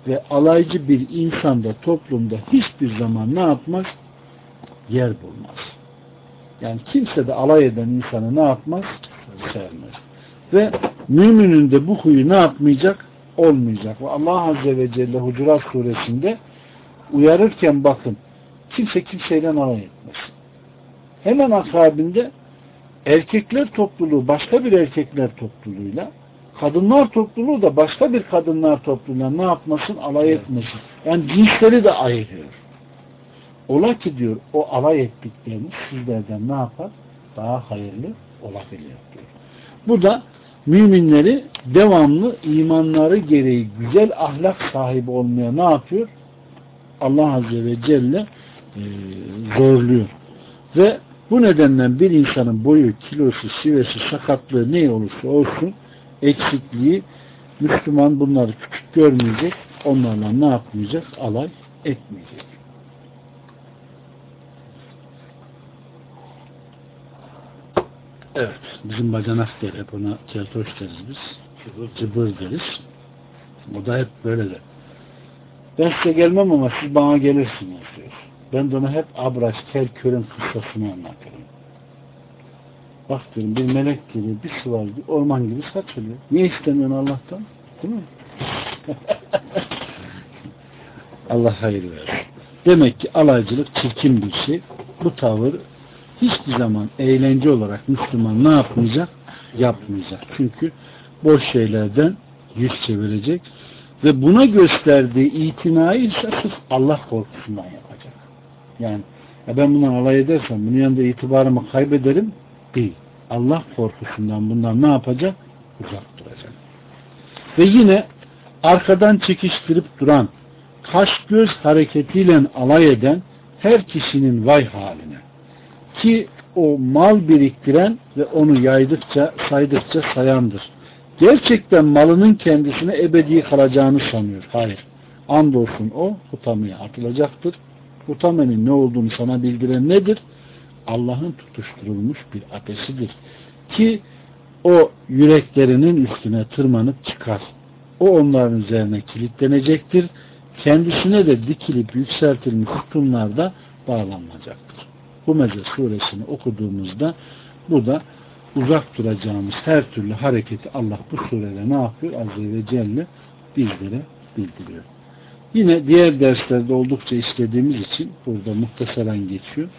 ve alaycı bir insanda, toplumda hiçbir zaman ne yapmaz? Yer bulmaz. Yani kimse de alay eden insanı ne yapmaz? Sevmez. Ve müminin de bu huyu ne yapmayacak? Olmayacak. Ve Allah Azze ve Celle Hucurat suresinde uyarırken bakın kimse kimseyle alay etmesin. Hemen akabinde erkekler topluluğu başka bir erkekler topluluğuyla kadınlar topluluğu da başka bir kadınlar topluluğuyla ne yapmasın? Alay etmesin. Yani cinsleri de ayırıyor. Ola ki diyor o alay ettikleriniz sizlerden ne yapar? Daha hayırlı olabilir diyor. Bu da müminleri devamlı imanları gereği güzel ahlak sahibi olmaya ne yapıyor? Allah Azze ve Celle e, zorluyor. Ve bu nedenden bir insanın boyu, kilosu, sivesi, sakatlığı ne olursa olsun eksikliği Müslüman bunları küçük görmeyecek, onlarla ne yapmayacak? Alay etmeyecek. Evet, bizim bacanak der, hep ona keltoş deriz biz. Cıbır deriz. O da hep böyle der. Ben size gelmem ama siz bana gelirsiniz diyor. Ben de ona hep Abraş, Kerkör'ün kıssasını anlatırım. Bak diyorum bir melek geliyor, bir su var, bir orman gibi saçılıyor. Niye istemiyorsun Allah'tan? Değil mi? Allah hayır versin. Demek ki alaycılık çirkin bir şey. Bu tavır hiçbir zaman eğlence olarak Müslüman ne yapmayacak? Yapmayacak. Çünkü boş şeylerden yüz çevirecek ve buna gösterdiği itinayı ise sırf Allah korkusundan yapacak. Yani ya ben bundan alay edersem bunun yanında itibarımı kaybederim değil. Allah korkusundan bundan ne yapacak? Uzak duracak. Ve yine arkadan çekiştirip duran, kaş göz hareketiyle alay eden her kişinin vay haline. Ki o mal biriktiren ve onu yaydıkça, saydıkça sayandır. Gerçekten malının kendisine ebedi kalacağını sanıyor. Hayır. Andolsun o hutamaya atılacaktır. Hutamenin ne olduğunu sana bildiren nedir? Allah'ın tutuşturulmuş bir ateşidir. Ki o yüreklerinin üstüne tırmanıp çıkar. O onların üzerine kilitlenecektir. Kendisine de dikilip yükseltilmiş sütunlarda bağlanmayacaktır. Bu Meze suresini okuduğumuzda bu da uzak duracağımız her türlü hareketi Allah bu surede ne yapıyor? Azze ve Celle bizlere bildiriyor. Yine diğer derslerde oldukça istediğimiz için burada muhtasaren geçiyor.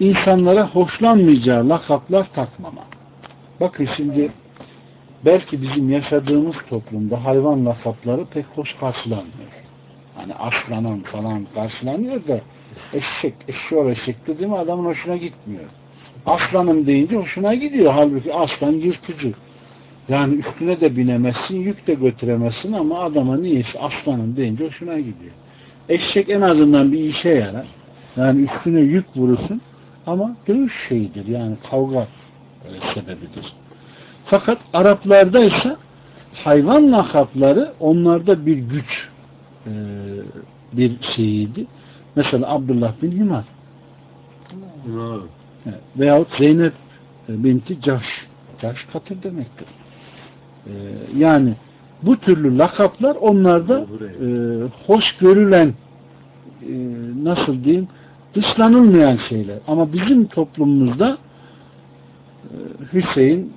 İnsanlara hoşlanmayacağı lakaplar takmama. Bakın şimdi belki bizim yaşadığımız toplumda hayvan lakapları pek hoş karşılanmıyor. Hani aslanın falan karşılanıyor da eşek, eşeği eşek dediğim adamın hoşuna gitmiyor. Aslanım deyince hoşuna gidiyor. Halbuki aslan yırtıcı. Yani üstüne de binemezsin, yük de götüremezsin ama adama niyeyse aslanım deyince hoşuna gidiyor. Eşek en azından bir işe yarar. Yani üstüne yük vurursun ama dövüş şeyidir. Yani kavga e, sebebidir. Fakat Araplarda ise hayvan lakapları onlarda bir güç e, bir şeyiydi. Mesela Abdullah bin Himar. Evet. Veyahut Zeynep binti Caş. Caş katır demektir. Ee, yani bu türlü lakaplar onlarda e, hoş görülen e, nasıl diyeyim dışlanılmayan şeyler. Ama bizim toplumumuzda e, Hüseyin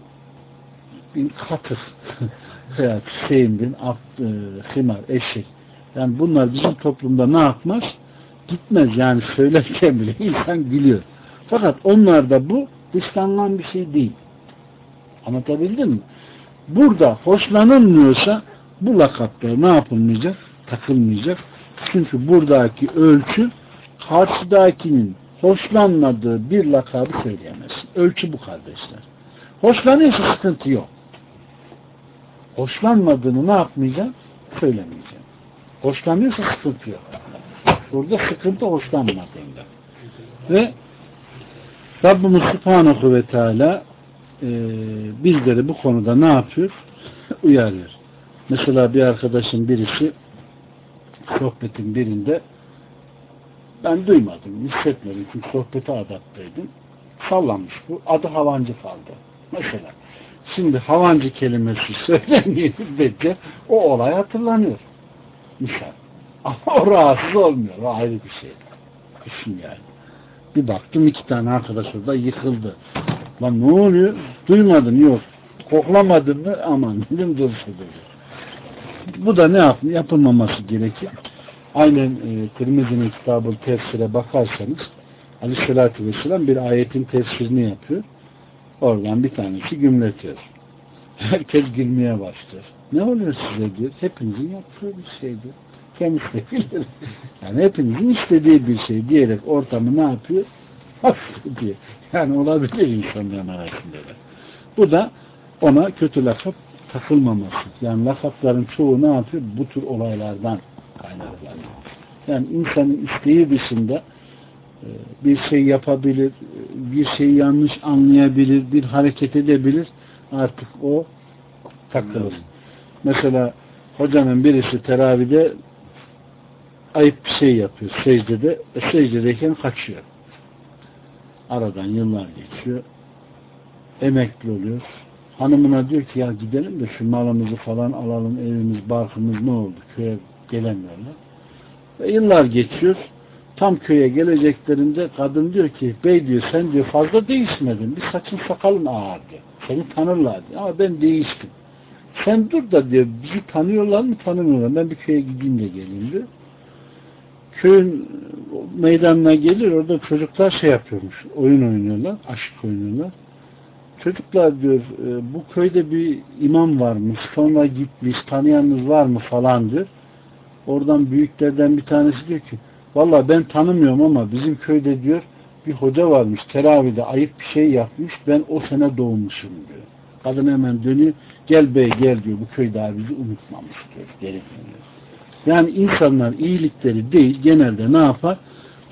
bin Katır veya Hüseyin bin Abd, e, Himar, eşek. Yani bunlar bizim toplumda ne yapmaz? Gitmez yani söylerken bile insan gülüyor. Fakat onlarda bu dışlanılan bir şey değil. Anlatabildim mi? Burada hoşlanılmıyorsa bu lakaplar ne yapılmayacak? Takılmayacak. Çünkü buradaki ölçü karşıdakinin hoşlanmadığı bir lakabı söyleyemezsin. Ölçü bu kardeşler. Hoşlanıyorsa sıkıntı yok. Hoşlanmadığını ne yapmayacağım? Söylemeyeceğim. Hoşlanıyorsa sıkıntı yok. Burada sıkıntı hoşlanmadığında. Ve Rabbimiz Subhanahu ve Teala e, bizleri bu konuda ne yapıyor? Uyarıyor. Mesela bir arkadaşın birisi sohbetin birinde ben duymadım, hissetmedim çünkü sohbete adaptaydım. Sallanmış bu. Adı Havancı kaldı. Mesela. Şimdi Havancı kelimesi söylendiği müddetçe o olay hatırlanıyor. Misal. Ama o rahatsız olmuyor. O ayrı bir şey. Düşün yani. Bir baktım iki tane arkadaş orada yıkıldı. Lan ne oluyor? Duymadın yok. Koklamadın mı? Aman dedim dursa dedi. Bu da ne yapın? Yapılmaması gerekir. Aynen e, Tirmizi'nin kitabı tefsire bakarsanız Aleyhisselatü Vesselam bir ayetin tefsirini yapıyor. Oradan bir tanesi gümletiyor. Herkes gülmeye başlıyor. Ne oluyor size diyor. Hepinizin yaptığı bir şeydir. Kendisi de bilir. Yani hepinizin istediği bir şey diyerek ortamı ne yapıyor? Hafifletiyor. Yani olabilir insanların arasında da. Bu da ona kötü lakap takılmaması. Yani lakapların çoğu ne yapıyor? Bu tür olaylardan kaynaklanıyor. Yani insanın isteği dışında e, bir şey yapabilir, bir şeyi yanlış anlayabilir, bir hareket edebilir. Artık o takılır. Mesela hocanın birisi teravide ayıp bir şey yapıyor secdede. E, secdedeyken kaçıyor. Aradan yıllar geçiyor. Emekli oluyor. Hanımına diyor ki ya gidelim de şu malımızı falan alalım, evimiz, barkımız ne oldu? Köye gelemiyorlar. Ve yıllar geçiyor. Tam köye geleceklerinde kadın diyor ki bey diyor sen diyor fazla değişmedin. Bir saçın sakalın ağır diyor. Seni tanırlar diyor. Ama ben değiştim. Sen dur da diyor bizi tanıyorlar mı tanımıyorlar. Ben bir köye gideyim de geleyim diyor. Köyün meydanına gelir orada çocuklar şey yapıyormuş. Oyun oynuyorlar. Aşk oynuyorlar. Çocuklar diyor e, bu köyde bir imam varmış. Sonra gitmiş. Tanıyanınız var mı falan diyor. Oradan büyüklerden bir tanesi diyor ki Valla ben tanımıyorum ama bizim köyde diyor bir hoca varmış teravide ayıp bir şey yapmış ben o sene doğmuşum diyor. Kadın hemen dönüyor gel bey gel diyor bu köy daha bizi unutmamış diyor. Geri dönüyor. Yani insanlar iyilikleri değil genelde ne yapar?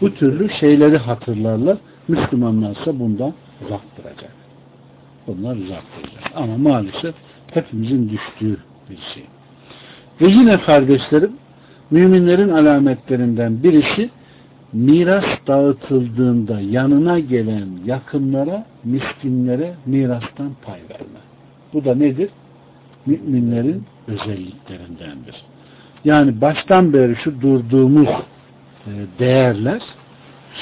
Bu türlü şeyleri hatırlarlar. Müslümanlarsa bundan uzak duracak. Bunlar uzak duracak. Ama maalesef hepimizin düştüğü bir şey. Ve yine kardeşlerim müminlerin alametlerinden birisi miras dağıtıldığında yanına gelen yakınlara, miskinlere mirastan pay verme. Bu da nedir? Müminlerin özelliklerindendir. Yani baştan beri şu durduğumuz e, değerler,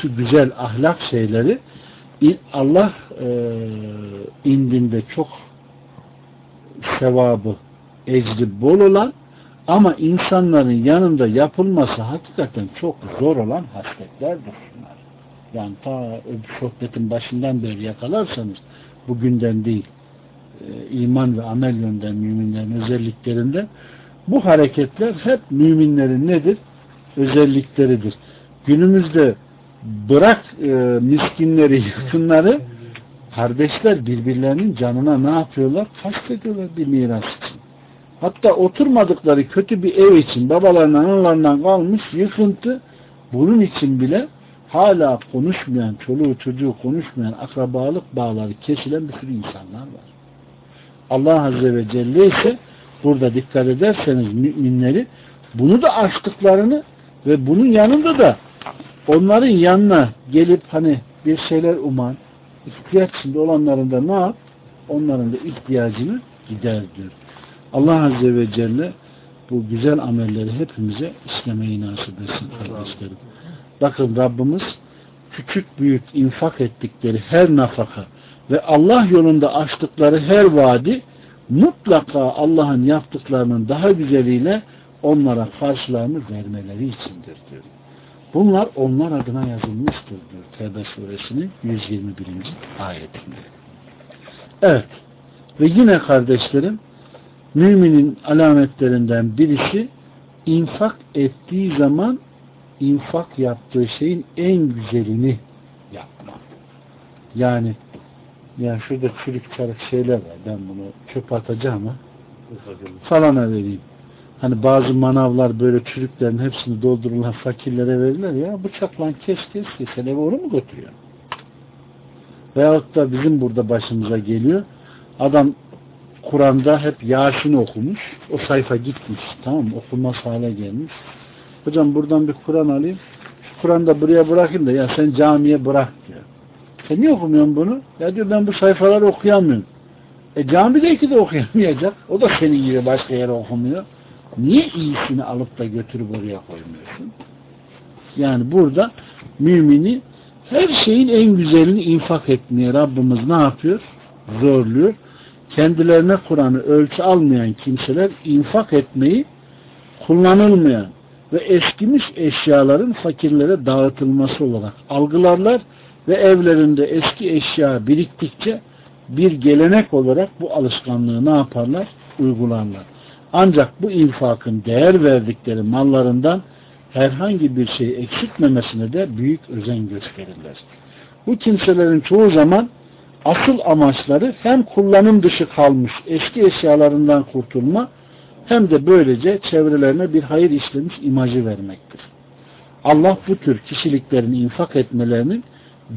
şu güzel ahlak şeyleri Allah e, indinde çok sevabı, ecri bol olan ama insanların yanında yapılması hakikaten çok zor olan hasletlerdir bunlar. Yani ta sohbetin başından beri yakalarsanız bugünden değil e, iman ve amel yönden müminlerin özelliklerinde bu hareketler hep müminlerin nedir? Özellikleridir. Günümüzde bırak e, miskinleri, yakınları kardeşler birbirlerinin canına ne yapıyorlar? Kastediyorlar bir miras için. Hatta oturmadıkları kötü bir ev için babalarından analarından kalmış yıkıntı bunun için bile hala konuşmayan, çoluğu çocuğu konuşmayan akrabalık bağları kesilen bir sürü insanlar var. Allah Azze ve Celle ise burada dikkat ederseniz müminleri bunu da açtıklarını ve bunun yanında da onların yanına gelip hani bir şeyler uman ihtiyaç içinde olanların da ne yap? Onların da ihtiyacını gider diyor. Allah Azze ve Celle bu güzel amelleri hepimize işlemeyi nasip etsin kardeşlerim. Bakın Rabbimiz küçük büyük infak ettikleri her nafaka ve Allah yolunda açtıkları her vadi mutlaka Allah'ın yaptıklarının daha güzeliyle onlara karşılığını vermeleri içindir diyor. Bunlar onlar adına yazılmıştır diyor Tevbe suresinin 121. ayetinde. Evet. Ve yine kardeşlerim Müminin alametlerinden birisi infak ettiği zaman infak yaptığı şeyin en güzelini yapma. Yani ya şurada çürük çarık şeyler var. Ben bunu çöp atacağım ha falana vereyim. Hani bazı manavlar böyle çürüklerin hepsini doldururlar fakirlere verirler ya bıçakla kes kes kes sen eve onu mu götürüyor? Veyahut da bizim burada başımıza geliyor adam Kur'an'da hep Yasin okumuş o sayfa gitmiş tamam mı? okunmaz hale gelmiş hocam buradan bir Kur'an alayım şu Kur'an'da buraya bırakayım da ya sen camiye bırak. Sen niye okumuyorsun bunu? Ya diyor ben bu sayfaları okuyamıyorum. E camideki de okuyamayacak. O da senin gibi başka yere okumuyor. Niye iyisini alıp da götürüp oraya koymuyorsun? Yani burada mümini her şeyin en güzelini infak etmeye Rabbimiz ne yapıyor? Zorluyor. Kendilerine Kur'an'ı ölçü almayan kimseler infak etmeyi kullanılmayan ve eskimiş eşyaların fakirlere dağıtılması olarak algılarlar ve evlerinde eski eşya biriktikçe bir gelenek olarak bu alışkanlığı ne yaparlar? Uygularlar. Ancak bu infakın değer verdikleri mallarından herhangi bir şey eksiltmemesine de büyük özen gösterirler. Bu kimselerin çoğu zaman asıl amaçları hem kullanım dışı kalmış eski eşyalarından kurtulma hem de böylece çevrelerine bir hayır işlemiş imajı vermektir. Allah bu tür kişiliklerin infak etmelerinin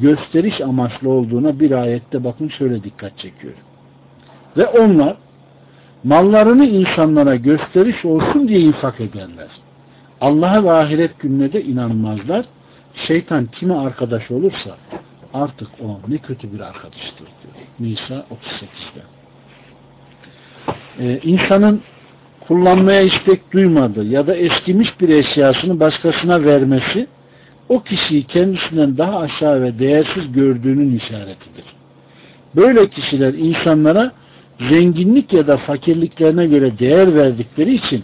gösteriş amaçlı olduğuna bir ayette bakın şöyle dikkat çekiyor. Ve onlar mallarını insanlara gösteriş olsun diye infak ederler. Allah'a ve ahiret gününe de inanmazlar. Şeytan kime arkadaş olursa artık o ne kötü bir arkadaştır diyor. Nisa 38'de. Ee, insanın kullanmaya istek duymadığı ya da eskimiş bir eşyasını başkasına vermesi o kişiyi kendisinden daha aşağı ve değersiz gördüğünün işaretidir. Böyle kişiler insanlara zenginlik ya da fakirliklerine göre değer verdikleri için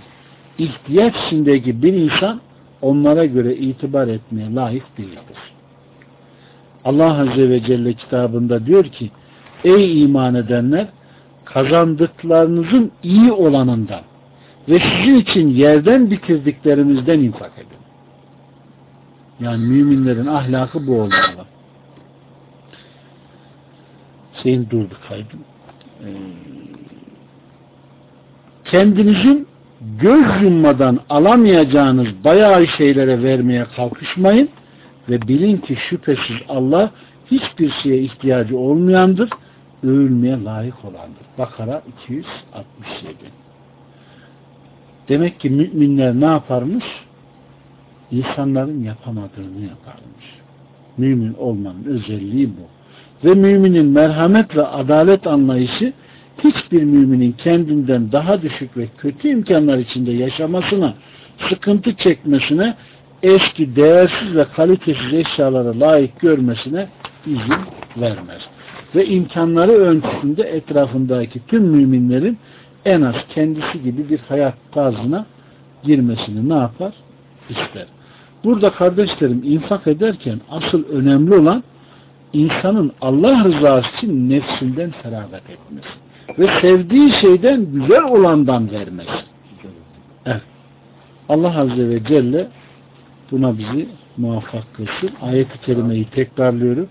ihtiyaç içindeki bir insan onlara göre itibar etmeye layık değildir. Allah Azze ve Celle kitabında diyor ki Ey iman edenler kazandıklarınızın iyi olanından ve sizin için yerden bitirdiklerimizden infak edin. Yani müminlerin ahlakı bu olmalı. Şeyin durdu kaydım. Ee, kendinizin göz yummadan alamayacağınız bayağı şeylere vermeye kalkışmayın ve bilin ki şüphesiz Allah hiçbir şeye ihtiyacı olmayandır, övülmeye layık olandır. Bakara 267 Demek ki müminler ne yaparmış? İnsanların yapamadığını yaparmış. Mümin olmanın özelliği bu. Ve müminin merhamet ve adalet anlayışı hiçbir müminin kendinden daha düşük ve kötü imkanlar içinde yaşamasına, sıkıntı çekmesine, eski, değersiz ve kalitesiz eşyalara layık görmesine izin vermez. Ve imkanları ölçüsünde etrafındaki tüm müminlerin en az kendisi gibi bir hayat tarzına girmesini ne yapar? İster. Burada kardeşlerim infak ederken asıl önemli olan insanın Allah rızası için nefsinden feragat etmesi ve sevdiği şeyden güzel olandan vermesi. Evet. Allah Azze ve Celle buna bizi muvaffak kılsın. Ayet-i kerimeyi tekrarlıyorum.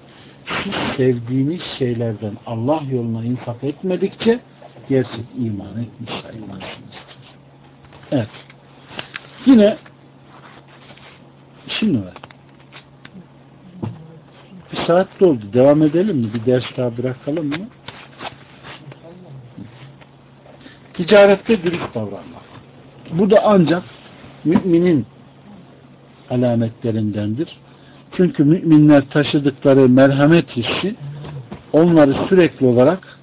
Siz sevdiğiniz şeylerden Allah yoluna infak etmedikçe gerçek iman etmiş sayılmazsınız. Evet. Yine şimdi var. Bir saat doldu. Devam edelim mi? Bir ders daha bırakalım mı? Ticarette dürüst davranmak. Bu da ancak müminin alametlerindendir. Çünkü müminler taşıdıkları merhamet hissi onları sürekli olarak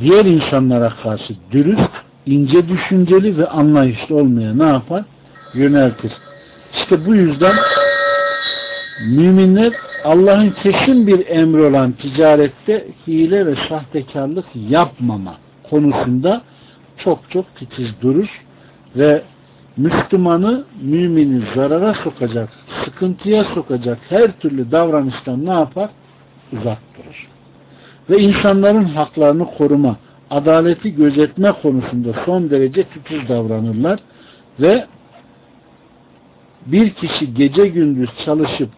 diğer insanlara karşı dürüst, ince düşünceli ve anlayışlı olmaya ne yapar? Yöneltir. İşte bu yüzden müminler Allah'ın kesin bir emri olan ticarette hile ve sahtekarlık yapmama konusunda çok çok titiz durur ve Müslümanı mümini zarara sokacak, sıkıntıya sokacak her türlü davranıştan ne yapar? Uzak durur. Ve insanların haklarını koruma, adaleti gözetme konusunda son derece titiz davranırlar ve bir kişi gece gündüz çalışıp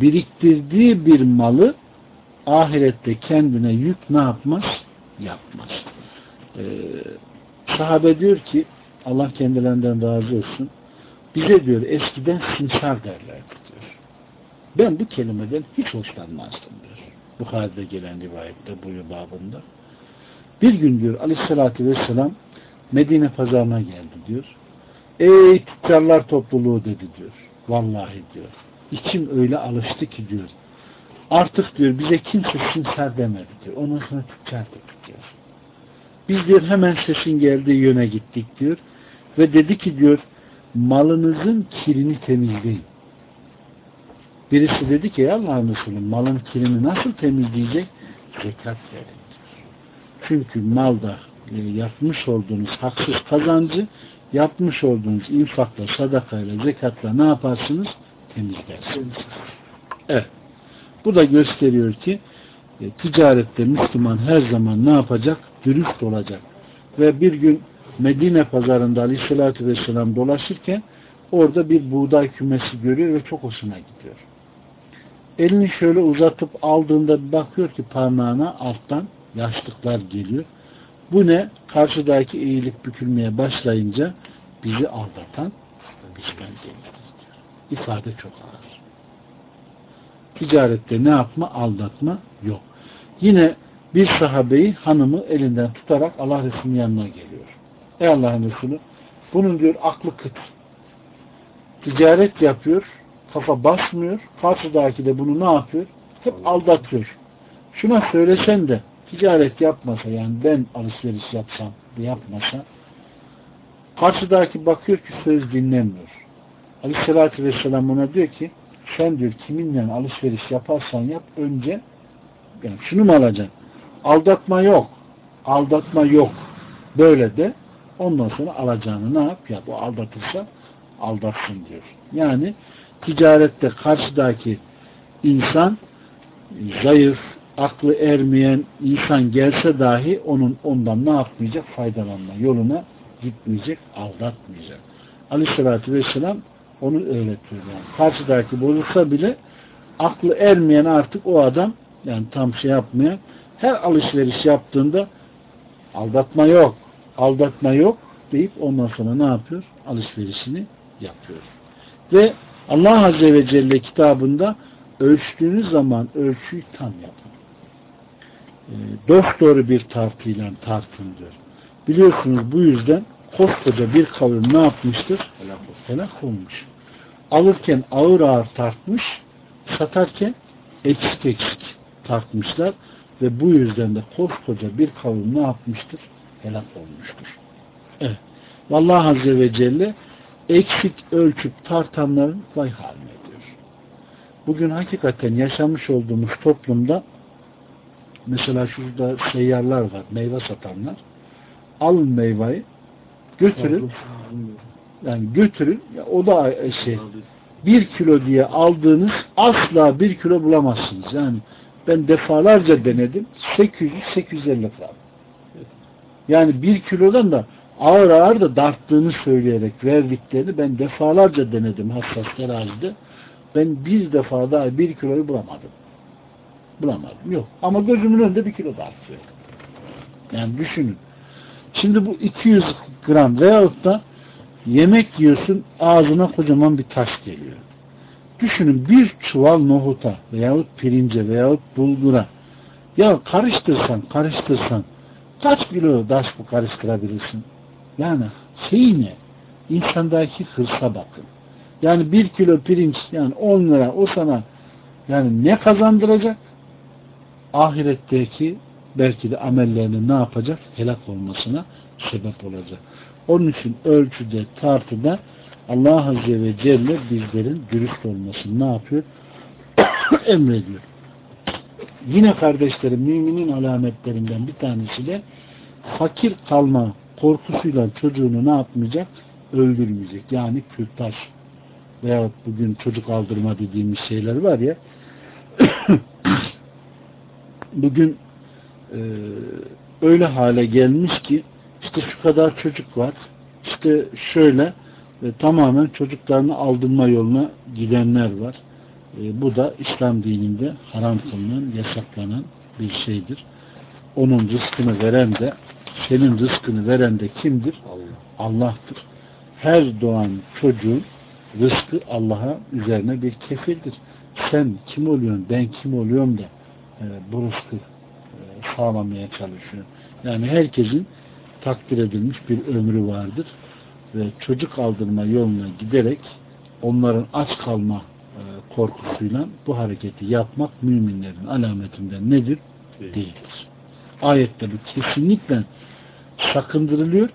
biriktirdiği bir malı ahirette kendine yük ne yapmaz? Yapmaz. Ee, sahabe diyor ki Allah kendilerinden razı olsun. Bize diyor eskiden simsar derlerdi diyor. Ben bu kelimeden hiç hoşlanmazdım diyor. Bukhari'de gelen rivayette bu babında. Bir gün diyor aleyhissalatü vesselam Medine pazarına geldi diyor. Ey tüccarlar topluluğu dedi diyor. Vallahi diyor. İçim öyle alıştı ki diyor. Artık diyor bize kimse simsar demedi diyor. Ondan sonra tüccar dedik diyor. Biz diyor hemen sesin geldiği yöne gittik diyor. Ve dedi ki diyor malınızın kirini temizleyin. Birisi dedi ki ya Allah'ın Resulü malın kirini nasıl temizleyecek? Zekat verin. Çünkü malda e, yapmış olduğunuz haksız kazancı yapmış olduğunuz infakla, sadakayla, zekatla ne yaparsınız? Temizlersiniz. Evet. Bu da gösteriyor ki e, ticarette Müslüman her zaman ne yapacak? Dürüst olacak. Ve bir gün Medine pazarında aleyhissalatü vesselam dolaşırken orada bir buğday kümesi görüyor ve çok hoşuna gidiyor. Elini şöyle uzatıp aldığında bakıyor ki parmağına alttan yaşlıklar geliyor. Bu ne? Karşıdaki eğilip bükülmeye başlayınca bizi aldatan bizden değildir. İfade çok ağır. Ticarette ne yapma? Aldatma yok. Yine bir sahabeyi hanımı elinden tutarak Allah Resulü'nün yanına geliyor. Ey Allah'ın Resulü bunun diyor aklı kıt. Ticaret yapıyor, kafa basmıyor. Karşıdaki de bunu ne yapıyor? Hep aldatıyor. Şuna söylesen de ticaret yapmasa yani ben alışveriş yapsam yapmasa karşıdaki bakıyor ki söz dinlemiyor. Aleyhissalatü vesselam ona diyor ki sen diyor kiminle alışveriş yaparsan yap önce yani şunu mu alacaksın? Aldatma yok. Aldatma yok. Böyle de ondan sonra alacağını ne yap? Yap. O aldatırsa aldatsın diyor. Yani ticarette karşıdaki insan zayıf, aklı ermeyen insan gelse dahi onun ondan ne yapmayacak? Faydalanma yoluna gitmeyecek, aldatmayacak. Aleyhissalatü vesselam onu öğretiyor. Yani. Karşıdaki bozulsa bile aklı ermeyen artık o adam yani tam şey yapmayan her alışveriş yaptığında aldatma yok, aldatma yok deyip ondan sonra ne yapıyor? Alışverişini yapıyor. Ve Allah Azze ve Celle kitabında ölçtüğünüz zaman ölçüyü tam yapın. E, dost doğru bir tartıyla tartın diyor. Biliyorsunuz bu yüzden koskoca bir kavim ne yapmıştır? Helak, helak olmuş. Alırken ağır ağır tartmış, satarken eksik eksik tartmışlar ve bu yüzden de koskoca bir kavim ne yapmıştır? Helak olmuştur. Evet. Vallahi Azze ve Celle eksik ölçüp tartanların vay haline diyor. Bugün hakikaten yaşamış olduğumuz toplumda mesela şurada seyyarlar var, meyve satanlar. Alın meyveyi, götürün, yani götürün, ya o da şey, bir kilo diye aldığınız asla bir kilo bulamazsınız. Yani ben defalarca denedim, 800-850 gram. Yani bir kilodan da ağır ağır da darttığını söyleyerek verdiklerini ben defalarca denedim hassas terazide. Ben bir defa daha bir kiloyu bulamadım. Bulamadım. Yok. Ama gözümün önünde bir kilo dartıyor. Yani düşünün. Şimdi bu 200 gram veyahut da yemek yiyorsun ağzına kocaman bir taş geliyor. Düşünün bir çuval nohuta veyahut pirince veyahut bulgura ya karıştırsan karıştırsan kaç kilo taş bu karıştırabilirsin? Yani şey ne? İnsandaki hırsa bakın. Yani bir kilo pirinç yani 10 lira o sana yani ne kazandıracak? Ahiretteki belki de amellerinin ne yapacak? Helak olmasına sebep olacak. Onun için ölçüde, tartıda Allah Azze ve Celle bizlerin dürüst olmasını ne yapıyor? Emrediyor. Yine kardeşlerim müminin alametlerinden bir tanesi de fakir kalma korkusuyla çocuğunu ne yapmayacak? Öldürmeyecek. Yani kürtaj veyahut bugün çocuk aldırma dediğimiz şeyler var ya bugün e, öyle hale gelmiş ki işte şu kadar çocuk var işte şöyle e, tamamen çocuklarını aldırma yoluna gidenler var. E, bu da İslam dininde haram kılınan, yasaklanan bir şeydir. Onun rızkını veren de senin rızkını veren de kimdir? Allah. Allah'tır. Her doğan çocuğun rızkı Allah'a üzerine bir kefildir. Sen kim oluyorsun, ben kim oluyorum da e, e, sağlamaya çalışıyor. Yani herkesin takdir edilmiş bir ömrü vardır ve çocuk aldırma yoluna giderek onların aç kalma e, korkusuyla bu hareketi yapmak müminlerin alametinden nedir? Değil. Değildir. Ayette bu kesinlikle sakındırılıyor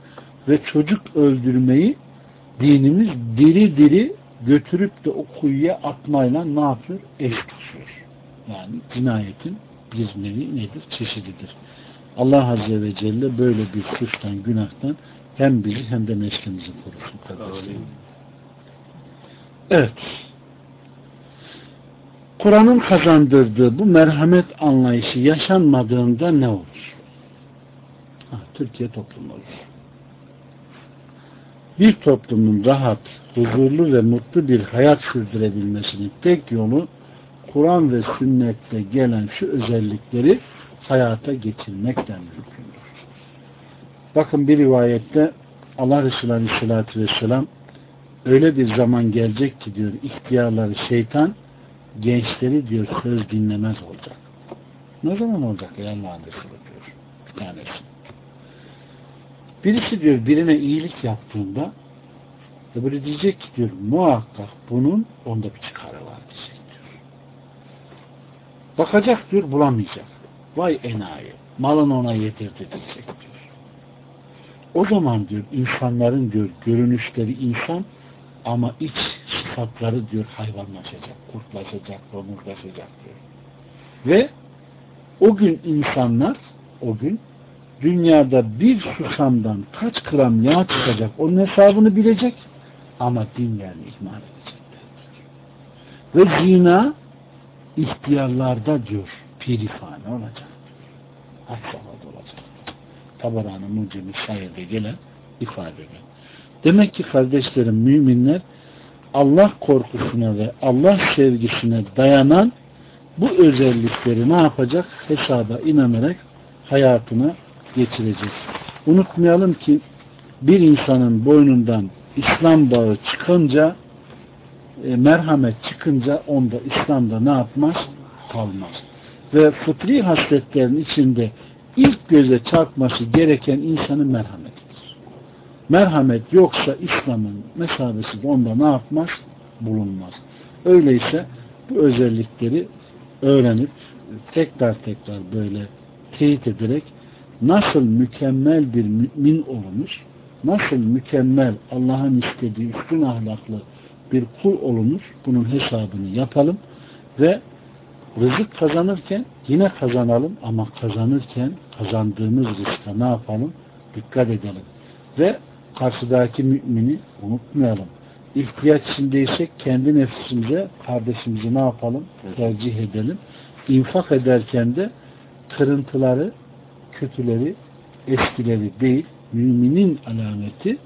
ve çocuk öldürmeyi dinimiz diri diri götürüp de o kuyuya atmayla ne yapıyor? Eş tutuyor. Yani cinayetin bir nevi nedir? Çeşididir. Allah Azze ve Celle böyle bir suçtan, günahtan hem bizi hem de neslimizi korusun. Evet. Kur'an'ın kazandırdığı bu merhamet anlayışı yaşanmadığında ne olur? Ha, Türkiye toplumu olur. Bir toplumun rahat, huzurlu ve mutlu bir hayat sürdürebilmesinin tek yolu Kur'an ve sünnette gelen şu özellikleri hayata geçirmekten mümkündür. Bakın bir rivayette Allah Resulü Aleyhisselatü Vesselam öyle bir zaman gelecek ki diyor ihtiyarları şeytan gençleri diyor söz dinlemez olacak. Ne zaman olacak ya Allah'ın diyor. Bir tanesi. Birisi diyor birine iyilik yaptığında öbürü diyecek ki diyor muhakkak bunun onda bir çıkarı var. Bakacak diyor bulamayacak. Vay enayi. Malın ona yedirdi diyecek diyor. O zaman diyor insanların diyor görünüşleri insan ama iç sıfatları diyor hayvanlaşacak, kurtlaşacak, domuzlaşacak diyor. Ve o gün insanlar o gün dünyada bir susamdan kaç gram yağ çıkacak onun hesabını bilecek ama dinlerini ihmal edecekler. Ve zina ihtiyarlarda diyor pirifane olacak. Had safhada olacak. Tabarani Mucemi sayede gelen ifadede. Demek ki kardeşlerim müminler Allah korkusuna ve Allah sevgisine dayanan bu özellikleri ne yapacak? Hesaba inanarak hayatına geçirecek. Unutmayalım ki bir insanın boynundan İslam bağı çıkınca e, merhamet çıkınca onda İslam'da ne yapmaz? Kalmaz. Ve fıtri hasletlerin içinde ilk göze çarpması gereken insanın merhametidir. Merhamet yoksa İslam'ın mesabesi de onda ne yapmaz? Bulunmaz. Öyleyse bu özellikleri öğrenip tekrar tekrar böyle teyit ederek nasıl mükemmel bir mümin olunur, nasıl mükemmel Allah'ın istediği üstün ahlaklı bir kul olunur, bunun hesabını yapalım ve rızık kazanırken yine kazanalım ama kazanırken kazandığımız rızka ne yapalım? Dikkat edelim. Ve karşıdaki mümini unutmayalım. İhtiyaç içindeysek kendi nefsimize, kardeşimizi ne yapalım? Tercih edelim. İnfak ederken de kırıntıları, kötüleri, eskileri değil, müminin alameti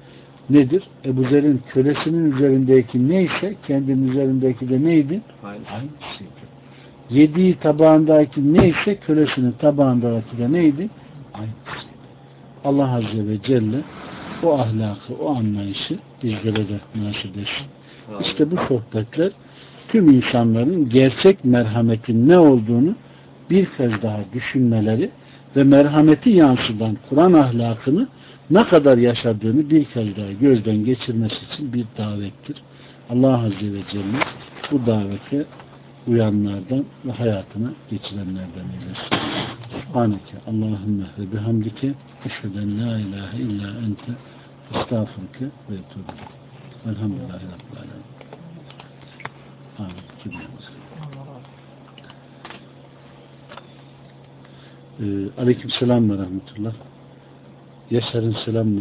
nedir? Ebu Zer'in kölesinin üzerindeki neyse kendinin üzerindeki de neydi? Aynı. Aynısıydı. Yediği tabağındaki neyse kölesinin tabağındaki de neydi? Aynısıydı. Allah Azze ve Celle o ahlakı, o anlayışı bizlere de nasip etsin. İşte bu sohbetler tüm insanların gerçek merhametin ne olduğunu bir kez daha düşünmeleri ve merhameti yansıdan Kur'an ahlakını ne kadar yaşadığını bir kez daha gözden geçirmesi için bir davettir. Allah Azze ve Celle bu davete uyanlardan ve hayatına geçirenlerden eylesin. Subhaneke Allahümme ve bihamdike eşheden la ilahe illa ente estağfurke ve etubu. Elhamdülillahi Rabbil Alemin. Amin. Ee, aleyküm selam ve rahmetullah. يسهل السلام.